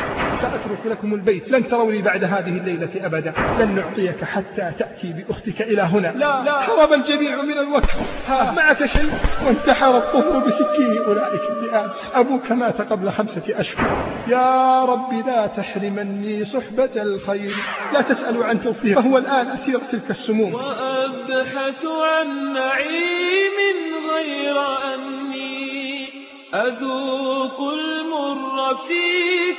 سأترك لكم البيت. لن تروني بعد هذه الليلة أبدا. لن نعطيك حتى تأتي بأختك إلى هنا. لا لا. هرب الجميع من الوقت. ها. معك شيء؟ وانتحر الطهر بسكين أولئك الذئاب. أبوك مات قبل خمسة أشهر. يا رب لا تحرمني صحبة الخير. لا تسألوا عن توفيق. فهو الآن أسير تلك السموم. وأبحث عن نعيم غير أني أذوق المر في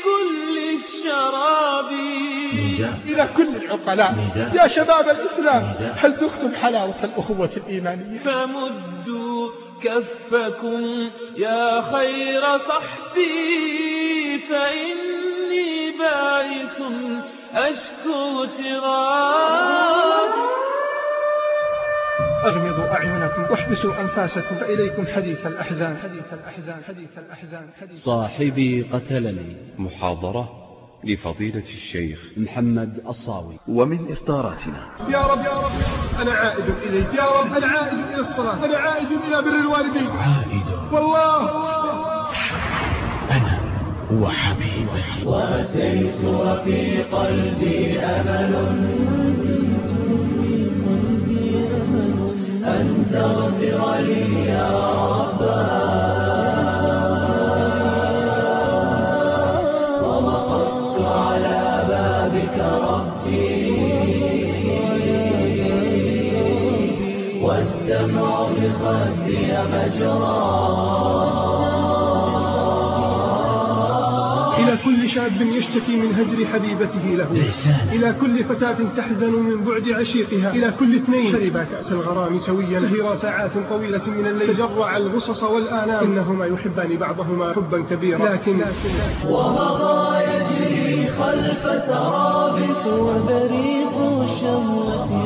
كل الشراب. إلى كل العقلاء. يا شباب الإسلام هل ذقتم حلاوة الأخوة الإيمانية؟ فمدوا كفكم يا خير صحبي فإني بائس أشكو تراب. أغمضوا أعينكم واحبسوا أنفاسكم فإليكم حديث الأحزان. حديث الأحزان حديث الأحزان حديث صاحبي قتلني. محاضرة. لفضيلة الشيخ محمد الصاوي. ومن إصداراتنا. يا رب يا رب أنا عائد إليك. يا رب أنا عائد إلى الصلاة. أنا عائد إلى بر الوالدين. عائد. والله. أنا وحبيبتي. وأتيت وفي قلبي أمل. أن تغفر لي يا ربا والدمع بخدي مجراه إلى كل شاب يشتكي من هجر حبيبته له. إلى كل فتاة تحزن من بعد عشيقها. إلى كل اثنين. شربا كأس الغرام سويا. سهرا ساعات طويلة من الليل. تجرع الغصص والآلام. إنهما يحبان بعضهما حبا كبيرا. لكن, لكن ومضى يجري خلف تراب. وبريق الشهوة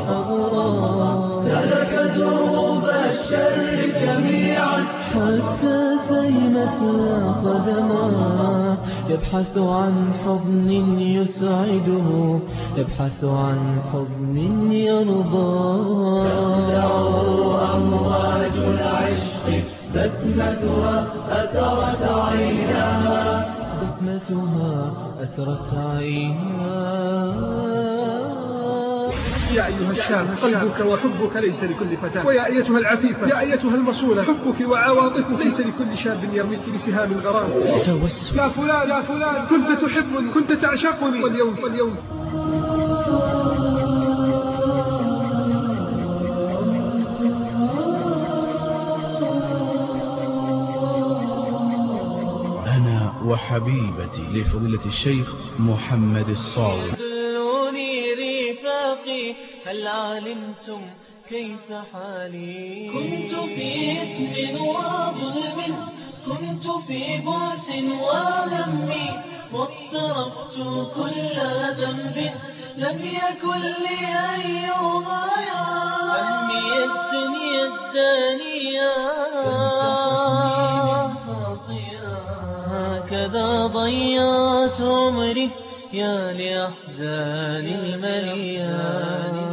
قدما يبحث عن حضن يسعده يبحث عن حضن يرضى. تخدعه أمواج العشق بسمتها أثرت عينها بسمتها أسرت عينها يا أيها الشاب قلبك وحبك ليس لكل فتاة. ويا أيتها العفيفة. يا أيتها المصونة حبك وعواطفك ليس لكل شاب يرميك بسهام الغرام يا فلان يا فلان. كنت تحبني. كنت تعشقني. واليوم واليوم. أنا وحبيبتي لفضيلة الشيخ محمد الصاوي. هل علمتم كيف حالي؟ كنت في إثم وظلم كنت في بؤس وهم واقترفت كل ذنب. لم يكن لي أيوم همي الدنيا. الدانية هكذا ضيعت عمري. يا لأحزان المليان